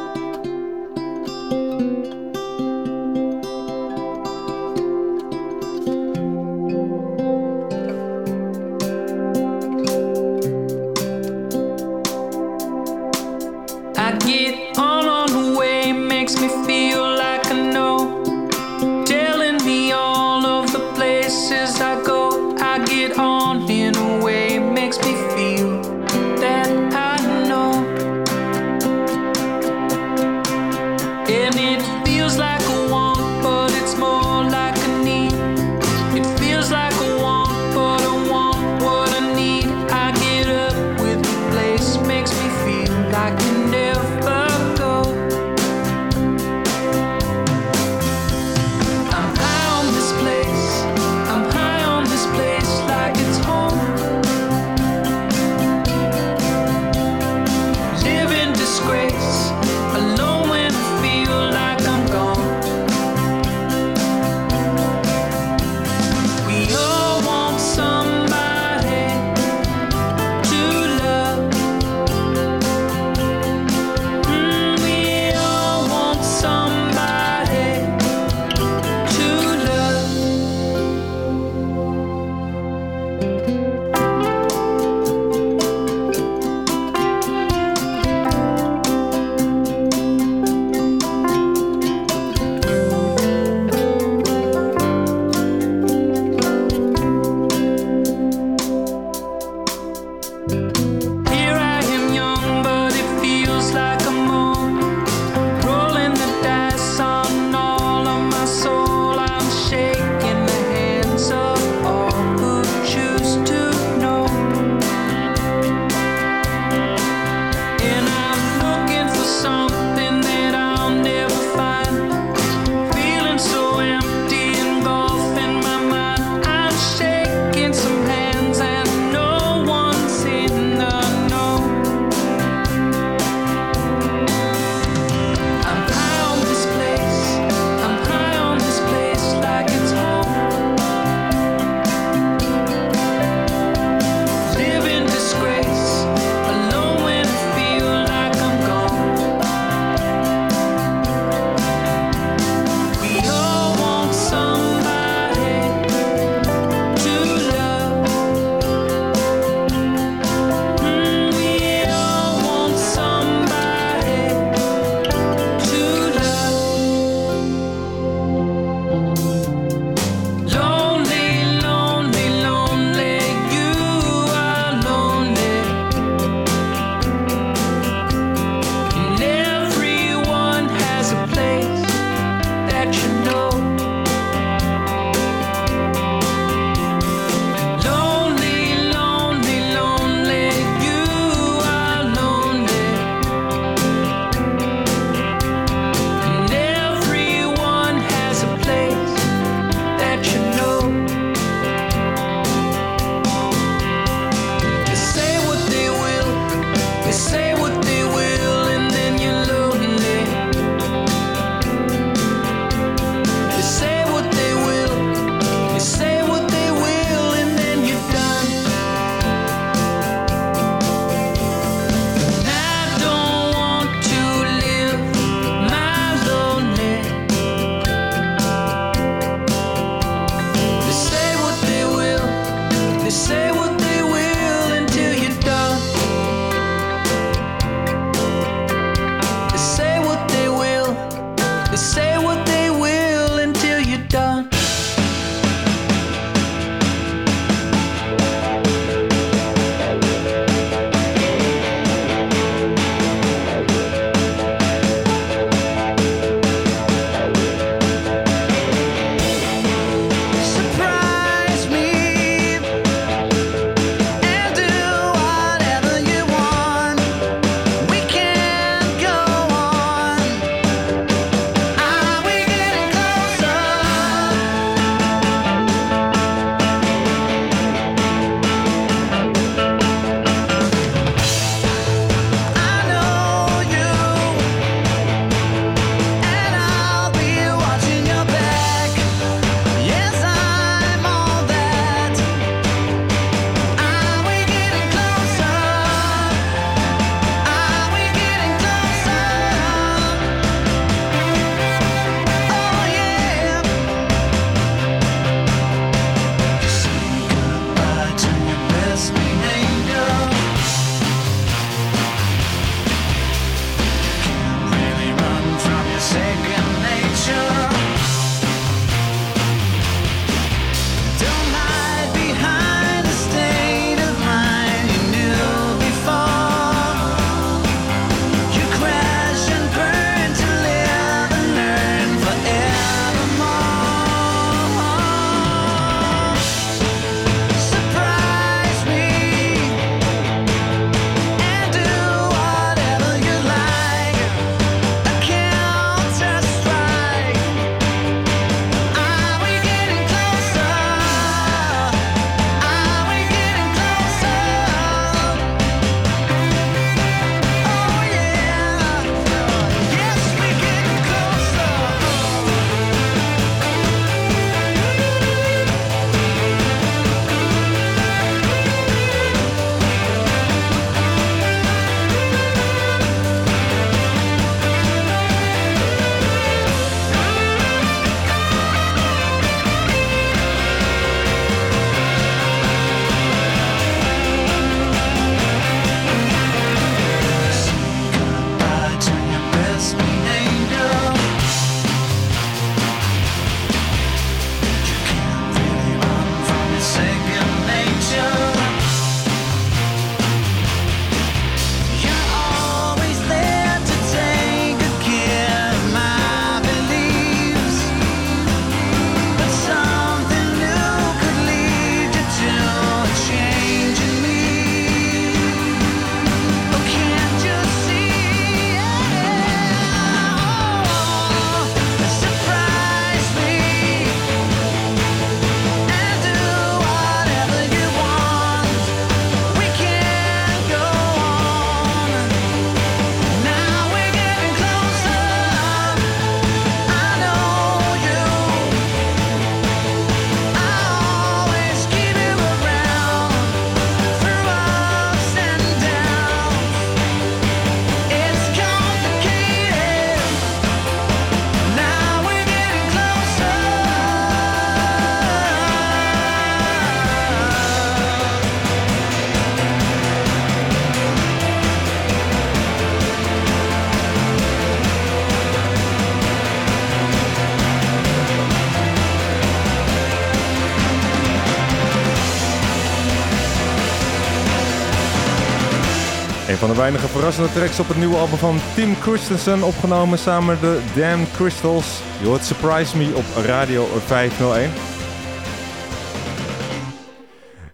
Van de weinige verrassende tracks op het nieuwe album van Tim Christensen, opgenomen samen met de Damn Crystals. Je hoort Surprise Me op Radio 501.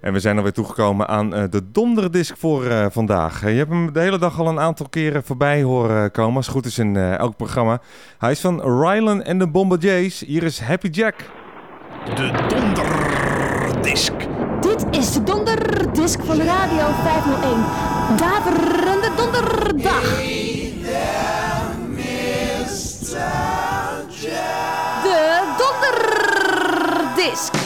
En we zijn alweer toegekomen aan eh, de donderdisc voor eh, vandaag. Eh, je hebt hem de hele dag al een aantal keren voorbij horen komen, als het goed is in eh, elk programma. Hij is van Rylan en de Bombardiers. Hier is Happy Jack. De donderdisc. Dit is de donderdisc van Radio 501. Daverende donderdag. De donderdisc.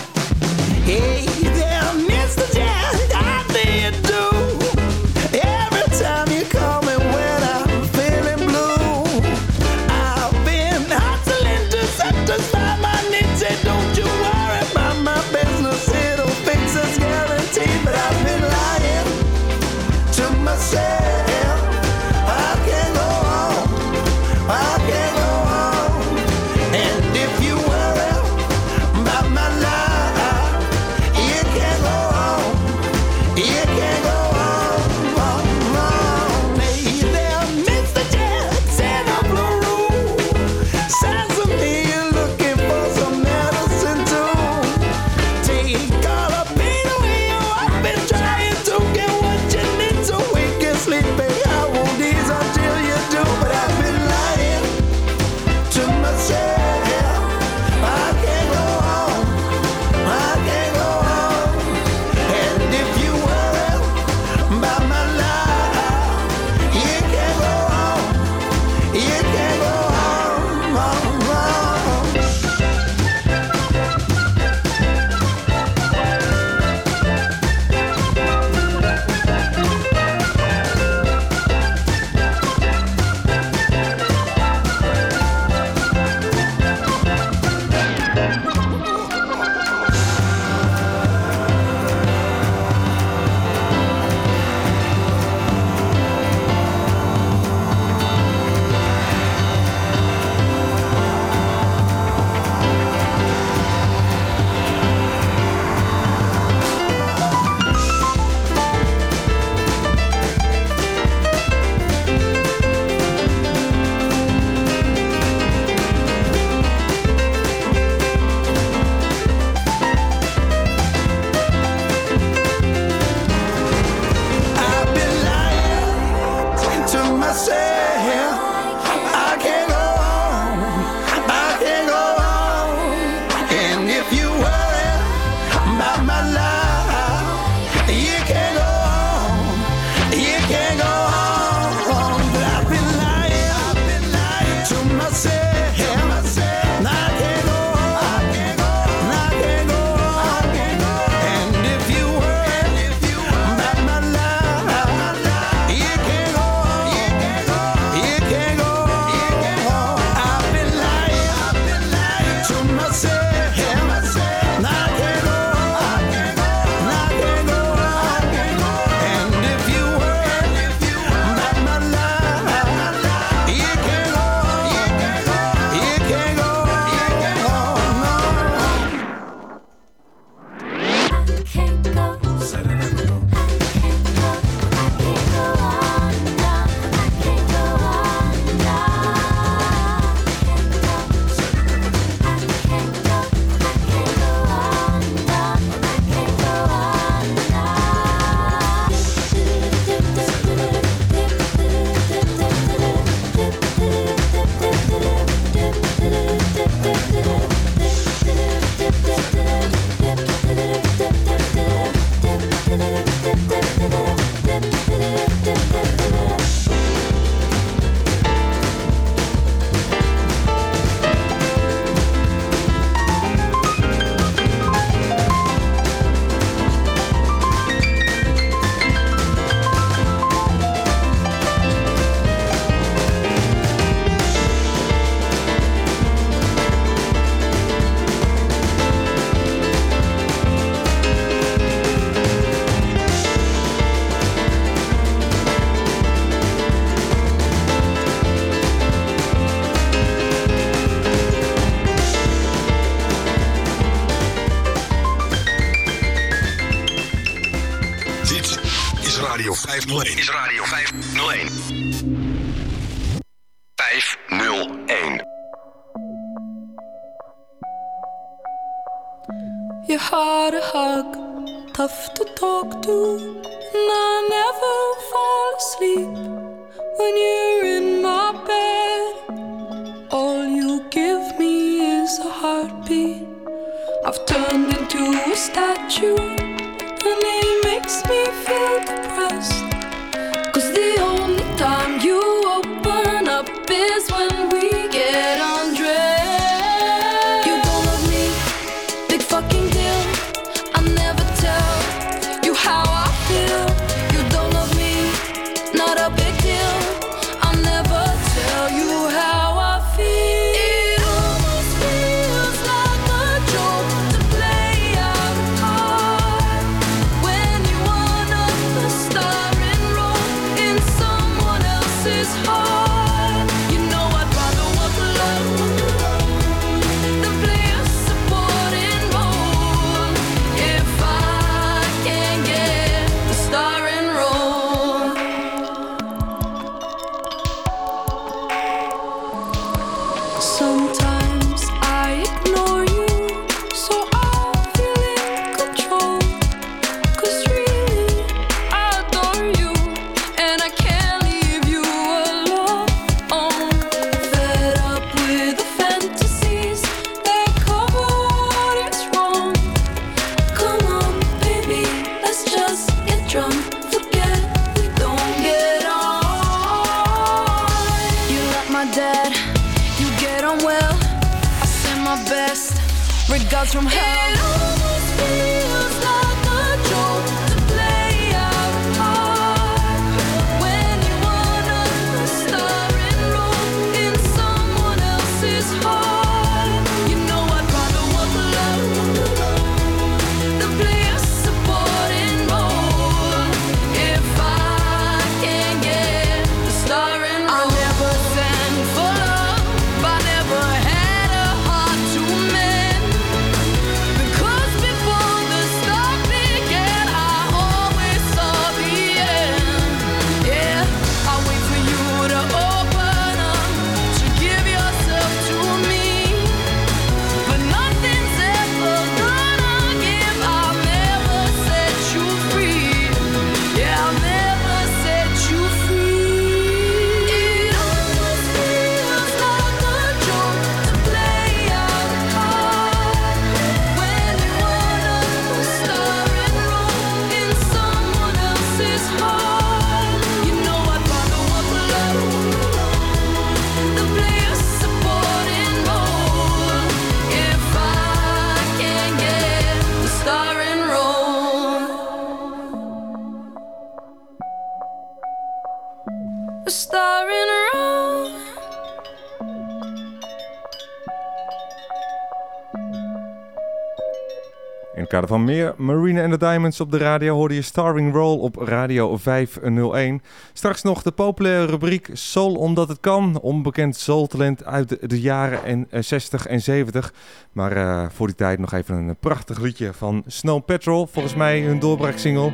kader van meer Marina and the Diamonds op de radio hoorde je Starring Roll op Radio 501. Straks nog de populaire rubriek Soul Omdat Het Kan. Onbekend soultalent uit de, jaren en, eh, 60 en 70. Maar eh, voor die tijd nog even een prachtig liedje van Snow Patrol. Volgens mij hun doorbraaksingle.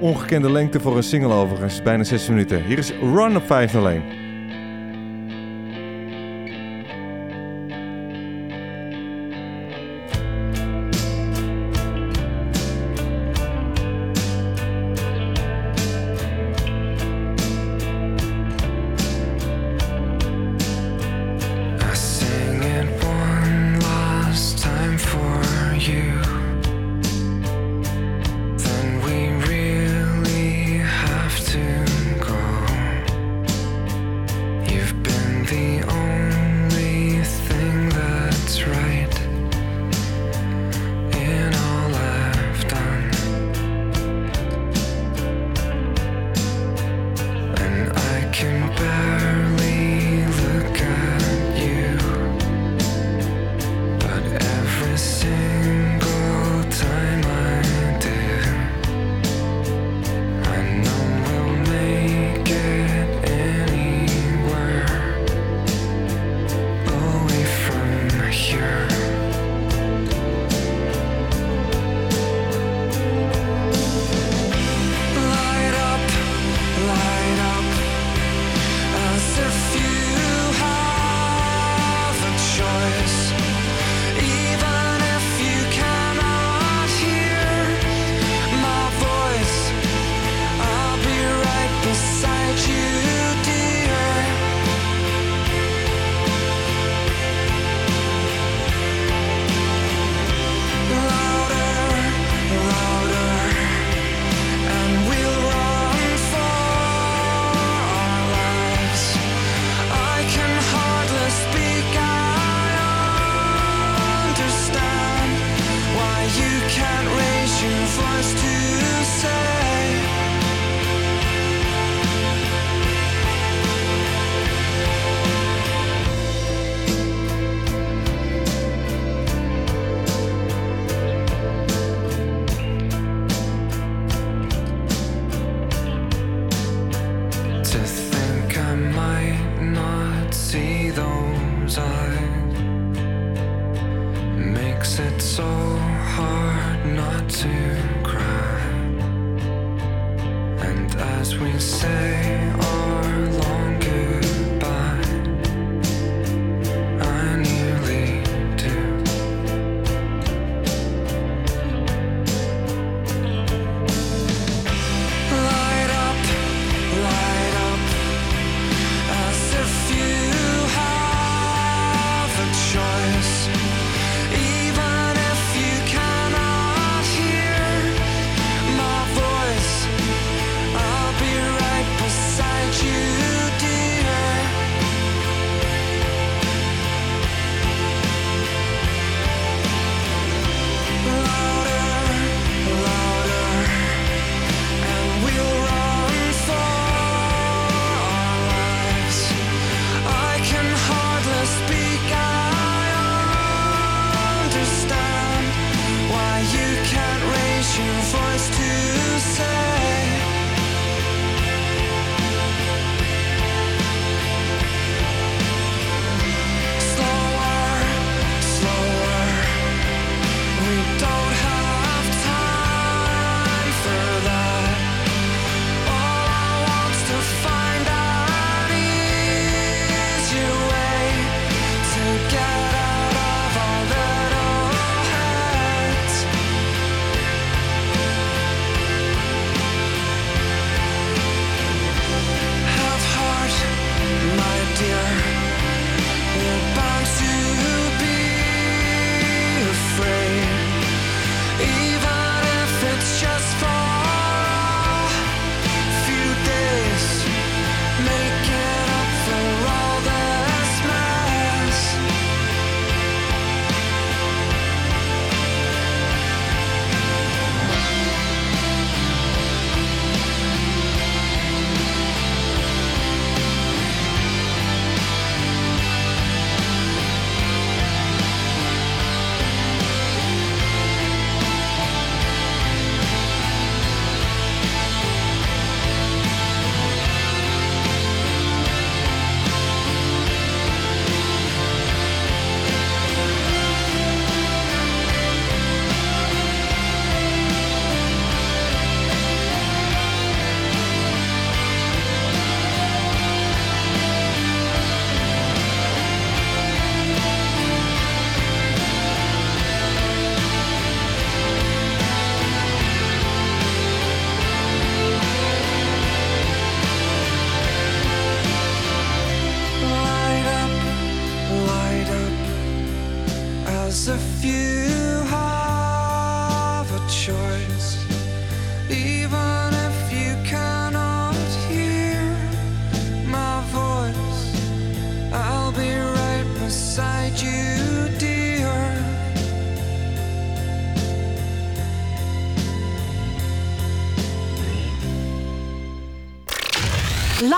Ongekende lengte voor een single overigens. Bijna 6 minuten. Hier is Run op 501.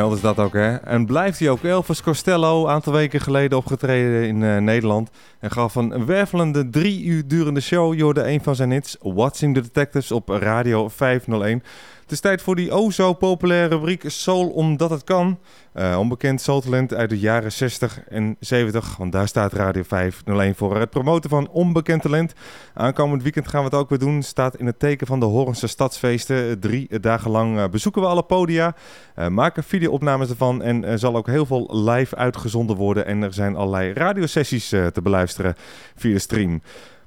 Held is dat ook, hè? En blijft hij ook. Elvis Costello, een aantal weken geleden opgetreden in eh, Nederland. En gaf een wervelende drie uur durende show. Je hoorde een van zijn hits, Watching the Detectives, op Radio 501. Het is tijd voor die o zo populaire rubriek Soul Omdat Het Kan. Eh, onbekend soultalent uit de jaren 60 en 70. Want daar staat Radio 501 voor. Het promoten van onbekend talent. Aankomend weekend gaan we het ook weer doen. Staat in het teken van de Horense Stadsfeesten. Drie dagen lang eh, bezoeken we alle podia. eh, maken videoopnames ervan. En er zal ook heel veel live uitgezonden worden. En er zijn allerlei radiosessies te beluisteren via de stream.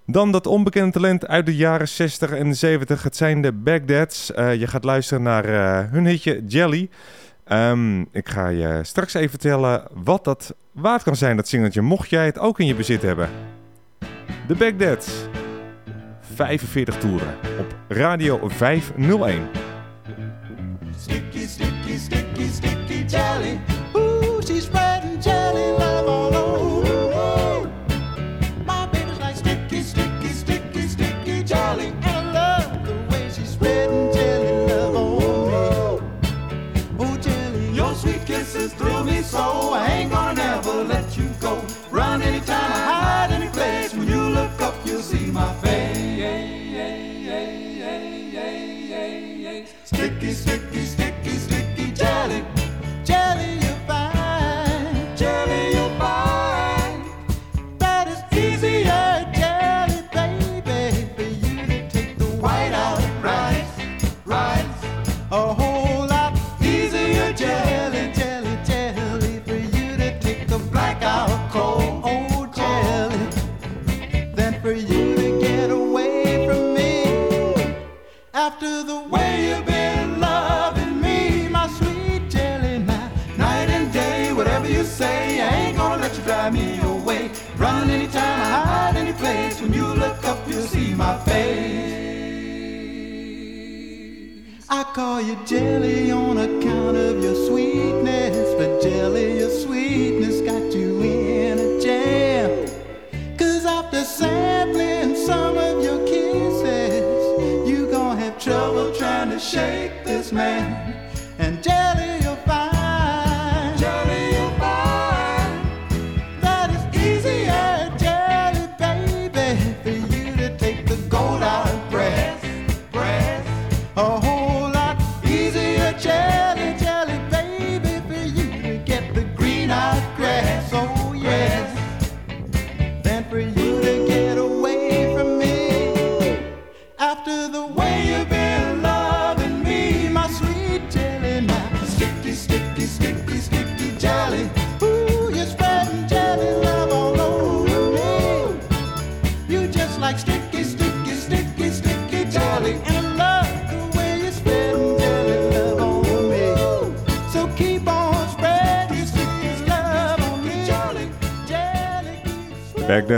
Dan dat onbekende talent uit de jaren 60 en 70. Het zijn de Bagdads. Eh, je gaat luisteren naar eh, hun hitje Jelly. Ehm, ik ga je straks even vertellen wat dat waard kan zijn, dat singeltje. Mocht jij het ook in je bezit hebben. De Bagdads. 45 toeren op Radio 501. Sticky, sticky, sticky, sticky jelly. Call you jelly on account of your sweetness, but jelly, your sweetness got you in a jam. Cause after sampling some of your kisses, you gon' have trouble trying to shake this man.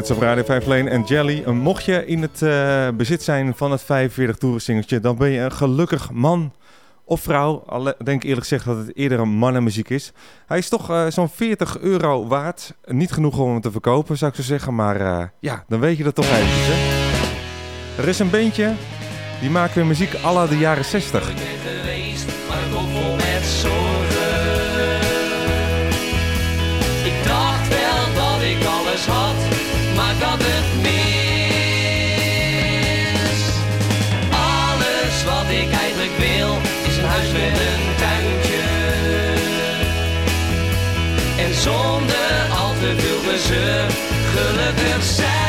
Backnets op Radio 5 Lane en Jelly. Mocht je in het eh, bezit zijn van het 45 toeren singeltje, dan ben je een gelukkig man of vrouw. Al denk eerlijk gezegd dat het eerder een mannenmuziek is. Hij is toch eh, zo'n 40 euro waard. Niet genoeg om hem te verkopen, zou ik zo zeggen. Maar eh, ja, dan weet je dat toch eventjes, hè. Er is een beentje, die maken muziek à la de jaren 60. geweest mijn kop vol met zorgen. Ik dacht wel dat ik alles had, had het mis. Alles wat ik eigenlijk wil, is een huis met een tuintje. En zonder al te veel gezeur, gelukkig zijn.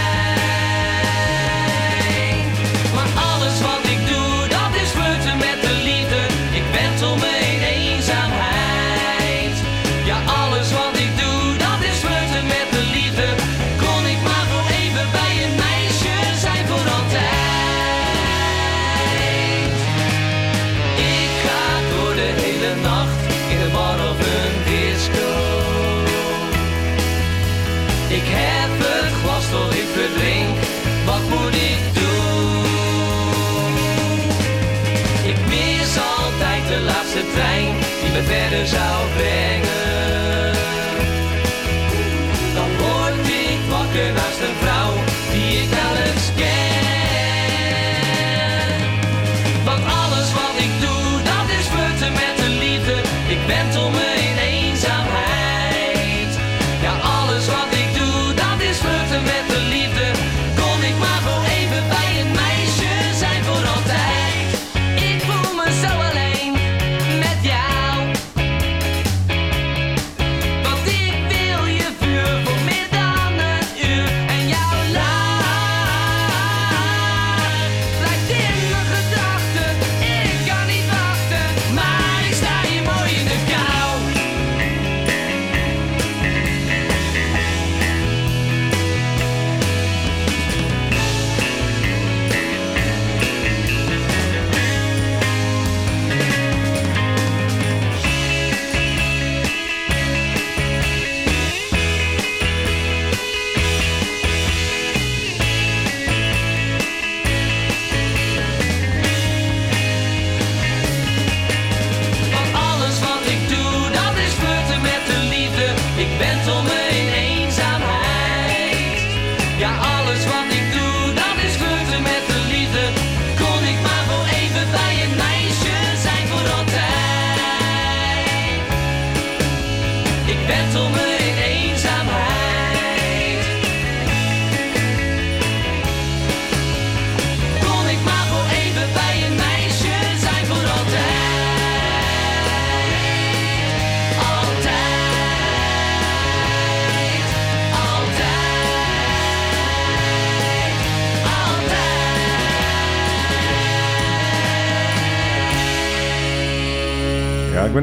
De laatste trein die me verder zou brengen.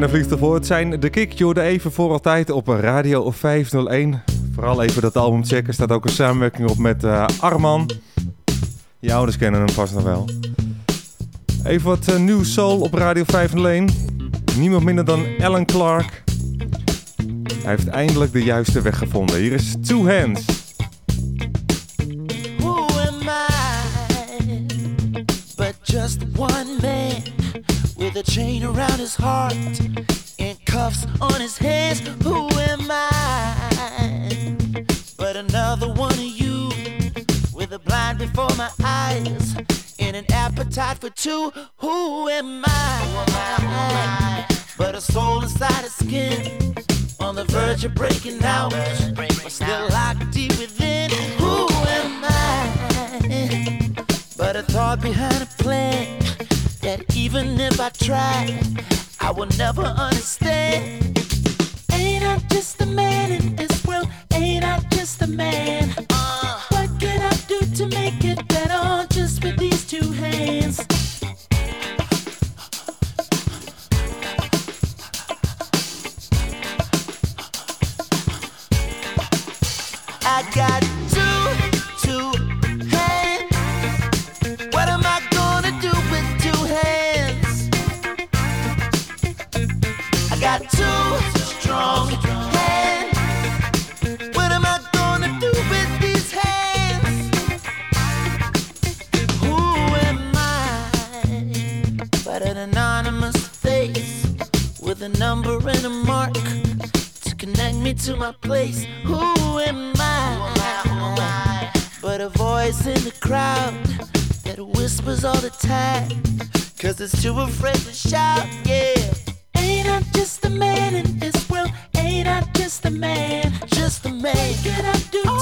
Ja, ik ben er vliegtuig voor. Het zijn de Kick, je hoorde even voor altijd op Radio 501. Vooral even dat album checken. Staat ook een samenwerking op met eh, Arman. Je ouders kennen hem vast nog wel. Even wat eh, nieuw soul op Radio 501. Niemand minder dan Alan Clark. Hij heeft eindelijk de juiste weg gevonden. Hier is Two Hands. Just one man with a chain around his heart and cuffs on his hands. Who am I? But another one of you with a blind before my eyes and an appetite for two. Who am I? But a soul inside a skin on the verge of breaking out, but still locked deep within. Who am I? But a thought behind a plan that even if I try, I will never understand. Ain't I just a man in this world? Ain't I just a man? Uh. What can I do to make it better just with these two hands? I got a number and a mark to connect me to my place. Who am I? But a voice in the crowd that whispers all the time. Cause it's too afraid to shout, yeah. Ain't I just a man in this world? Ain't I just a man? Just a man. What can I do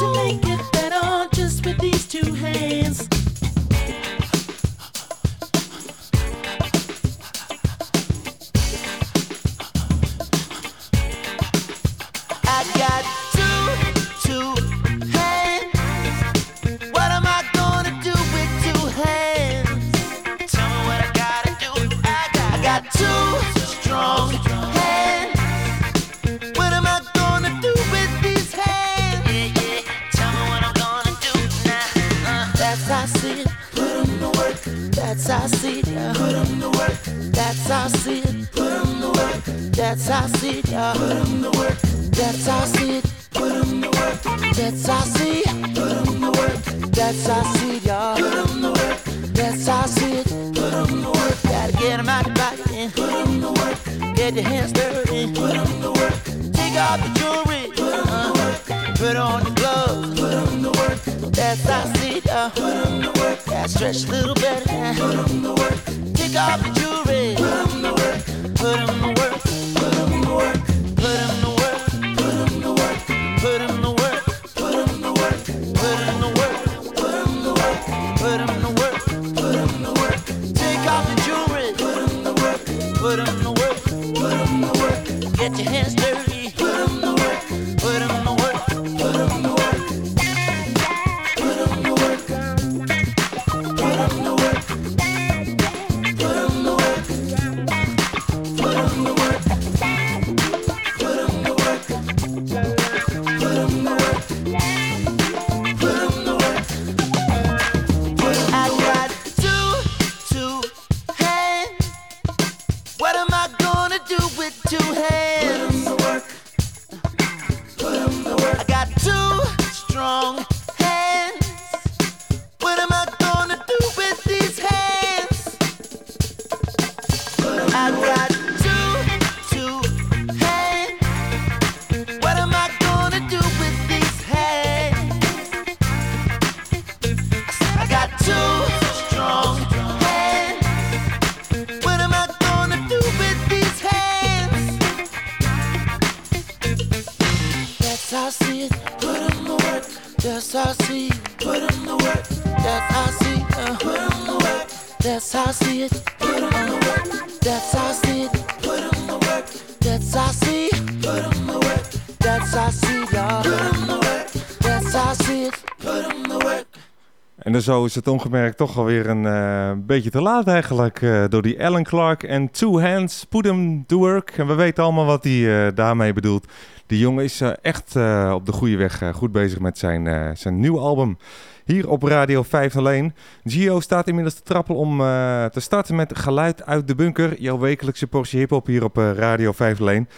Dan zo is het ongemerkt toch alweer een eh, beetje te laat eigenlijk. eh, door die Alan Clark en Two Hands, Put 'em to Work. En we weten allemaal wat hij eh, daarmee bedoelt. Die jongen is eh, echt eh, op de goede weg, eh, goed bezig met zijn, eh, zijn nieuwe album. Hier op Radio 501. Gio staat inmiddels te trappelen om eh, te starten met Geluid uit de Bunker. Jouw wekelijkse portie hiphop hier op eh, Radio 501.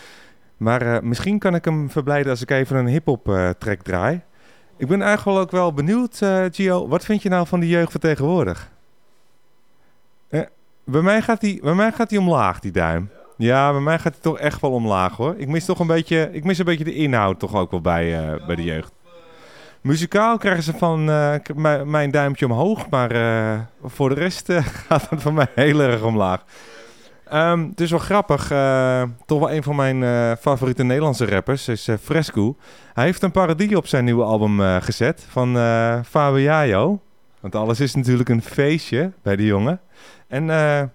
Maar eh, misschien kan ik hem verblijden als ik even een hiphop eh, track draai. Ik ben eigenlijk ook wel benieuwd, eh, Gio. Wat vind je nou van de jeugd van tegenwoordig? Eh, bij, mij gaat die, bij mij gaat die omlaag, die duim. Ja, bij mij gaat hij toch echt wel omlaag hoor. Ik mis toch een beetje, ik mis een beetje de inhoud toch ook wel bij, eh, bij de jeugd. Muzikaal krijgen ze van eh, mijn- duimpje omhoog, maar voor de rest [laughs] gaat het van mij heel erg omlaag. Ehm, het is wel grappig. eh, toch wel een van mijn eh, favoriete Nederlandse rappers is eh, Fresco. Hij heeft een parodie op zijn nieuwe album gezet van eh Fabiayo. Want alles is natuurlijk een feestje bij die jongen. En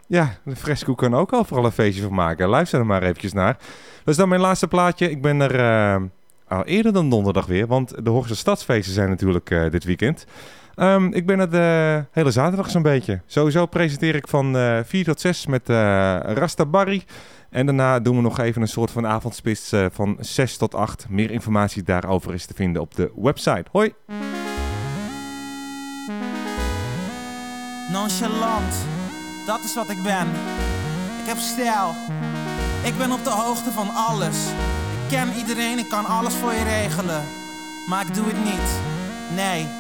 ja, de Fresco kan ook overal een feestje van maken. Luister er maar eventjes naar. Dat is dan mijn laatste plaatje. Ik ben er al eerder dan donderdag weer. Want de Hoogste Stadsfeesten zijn natuurlijk dit weekend. Ehm, ik ben er de hele zaterdag zo'n beetje. Sowieso presenteer ik van eh 4 tot 6 met eh Rasta Barry. En daarna doen we nog even een soort van avondspits eh, van 6 tot 8. Meer informatie daarover is te vinden op de website. Hoi! Nonchalant, dat is wat ik ben. Ik heb stijl. Ik ben op de hoogte van alles. Ik ken iedereen, ik kan alles voor je regelen. Maar ik doe het niet. Nee,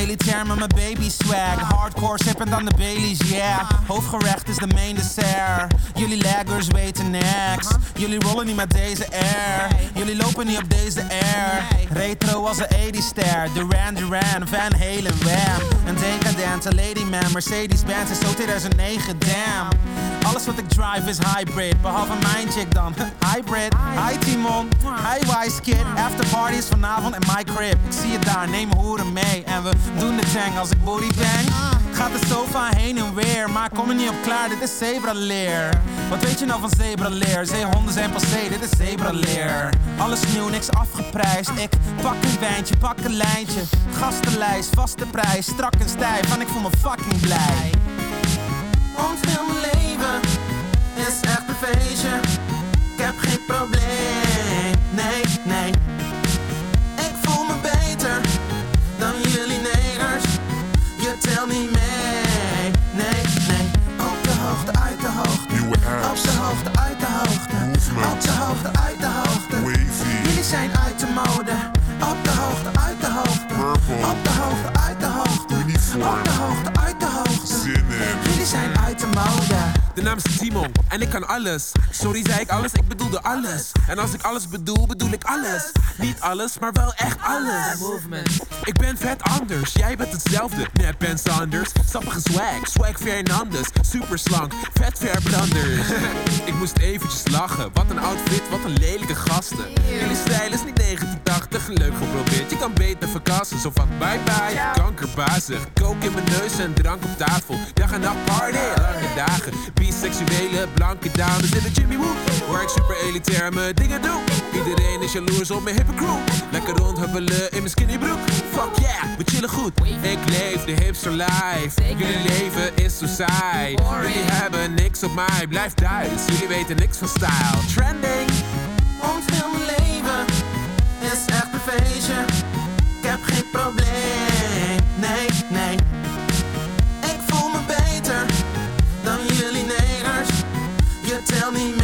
Elitair met mijn baby swag. Hardcore sippend aan de Baileys, yeah. Hoofdgerecht is de main dessert. Jullie laggers weten niks. Jullie rollen niet met deze air. Jullie lopen niet op deze air. Retro als een 80 ster. Duran Duran, Van Halen, Wham. Een decadente lady man. Mercedes-Benz is zo 2009, damn. Alles wat ik drive is hybrid, behalve mijn chick dan. [laughs] Hybrid, hi Timon, hi Wise Kid. After party is vanavond in my crib. Ik zie je daar, neem hoeren mee. En we doen de tang als ik booty bang. Gaat de sofa heen en weer, maar kom er niet op klaar, dit is zebraleer. Wat weet je nou van zebraleer? Zeehonden zijn passé, dit is zebraleer. Alles nieuw, niks afgeprijsd. Ik pak een wijntje, pak een lijntje. Gastenlijst, vaste prijs, strak en stijf, want ik voel me fucking blij. Ons heel mijn leven is echt een feestje. Ik heb geen probleem, Op de hoogte, uit de hoogte. Jullie zijn uit de mode. Op de hoogte, uit de hoogte. Op de hoogte, uit de hoogte. Op de hoogte, uit de hoogte. Jullie zijn uit de mode. De naam is Timon en ik kan alles. Sorry zei ik alles, ik bedoelde alles. En als ik alles bedoel, bedoel ik alles. Niet alles, maar wel echt alles. Ik ben vet anders, jij bent hetzelfde. Net Ben Sanders, sappige swag, swag Fernandes. Super slank, vet verbranders. [laughs] ik moest eventjes lachen, wat een outfit, wat een lelijke gasten. Jullie stijl is niet 1980, leuk geprobeerd. Je kan beter verkassen, zo van bye bye. Kankerbazig, kook in mijn neus en drank op tafel. Dag en nacht party, lange dagen. Biseksuele, blanke dames in de Jimmy Woo. Waar ik super elitair mijn dingen doe. Iedereen is jaloers op mijn hippe crew. Lekker rondhubbelen in mijn skinny broek. Fuck yeah, we chillen goed. Ik leef de hipster life. Jullie leven is zo saai. Jullie hebben niks op mij, blijf thuis. Jullie weten niks van style. Trending. Ons heel leven is echt een feestje. Ik heb geen probleem, Ik voel me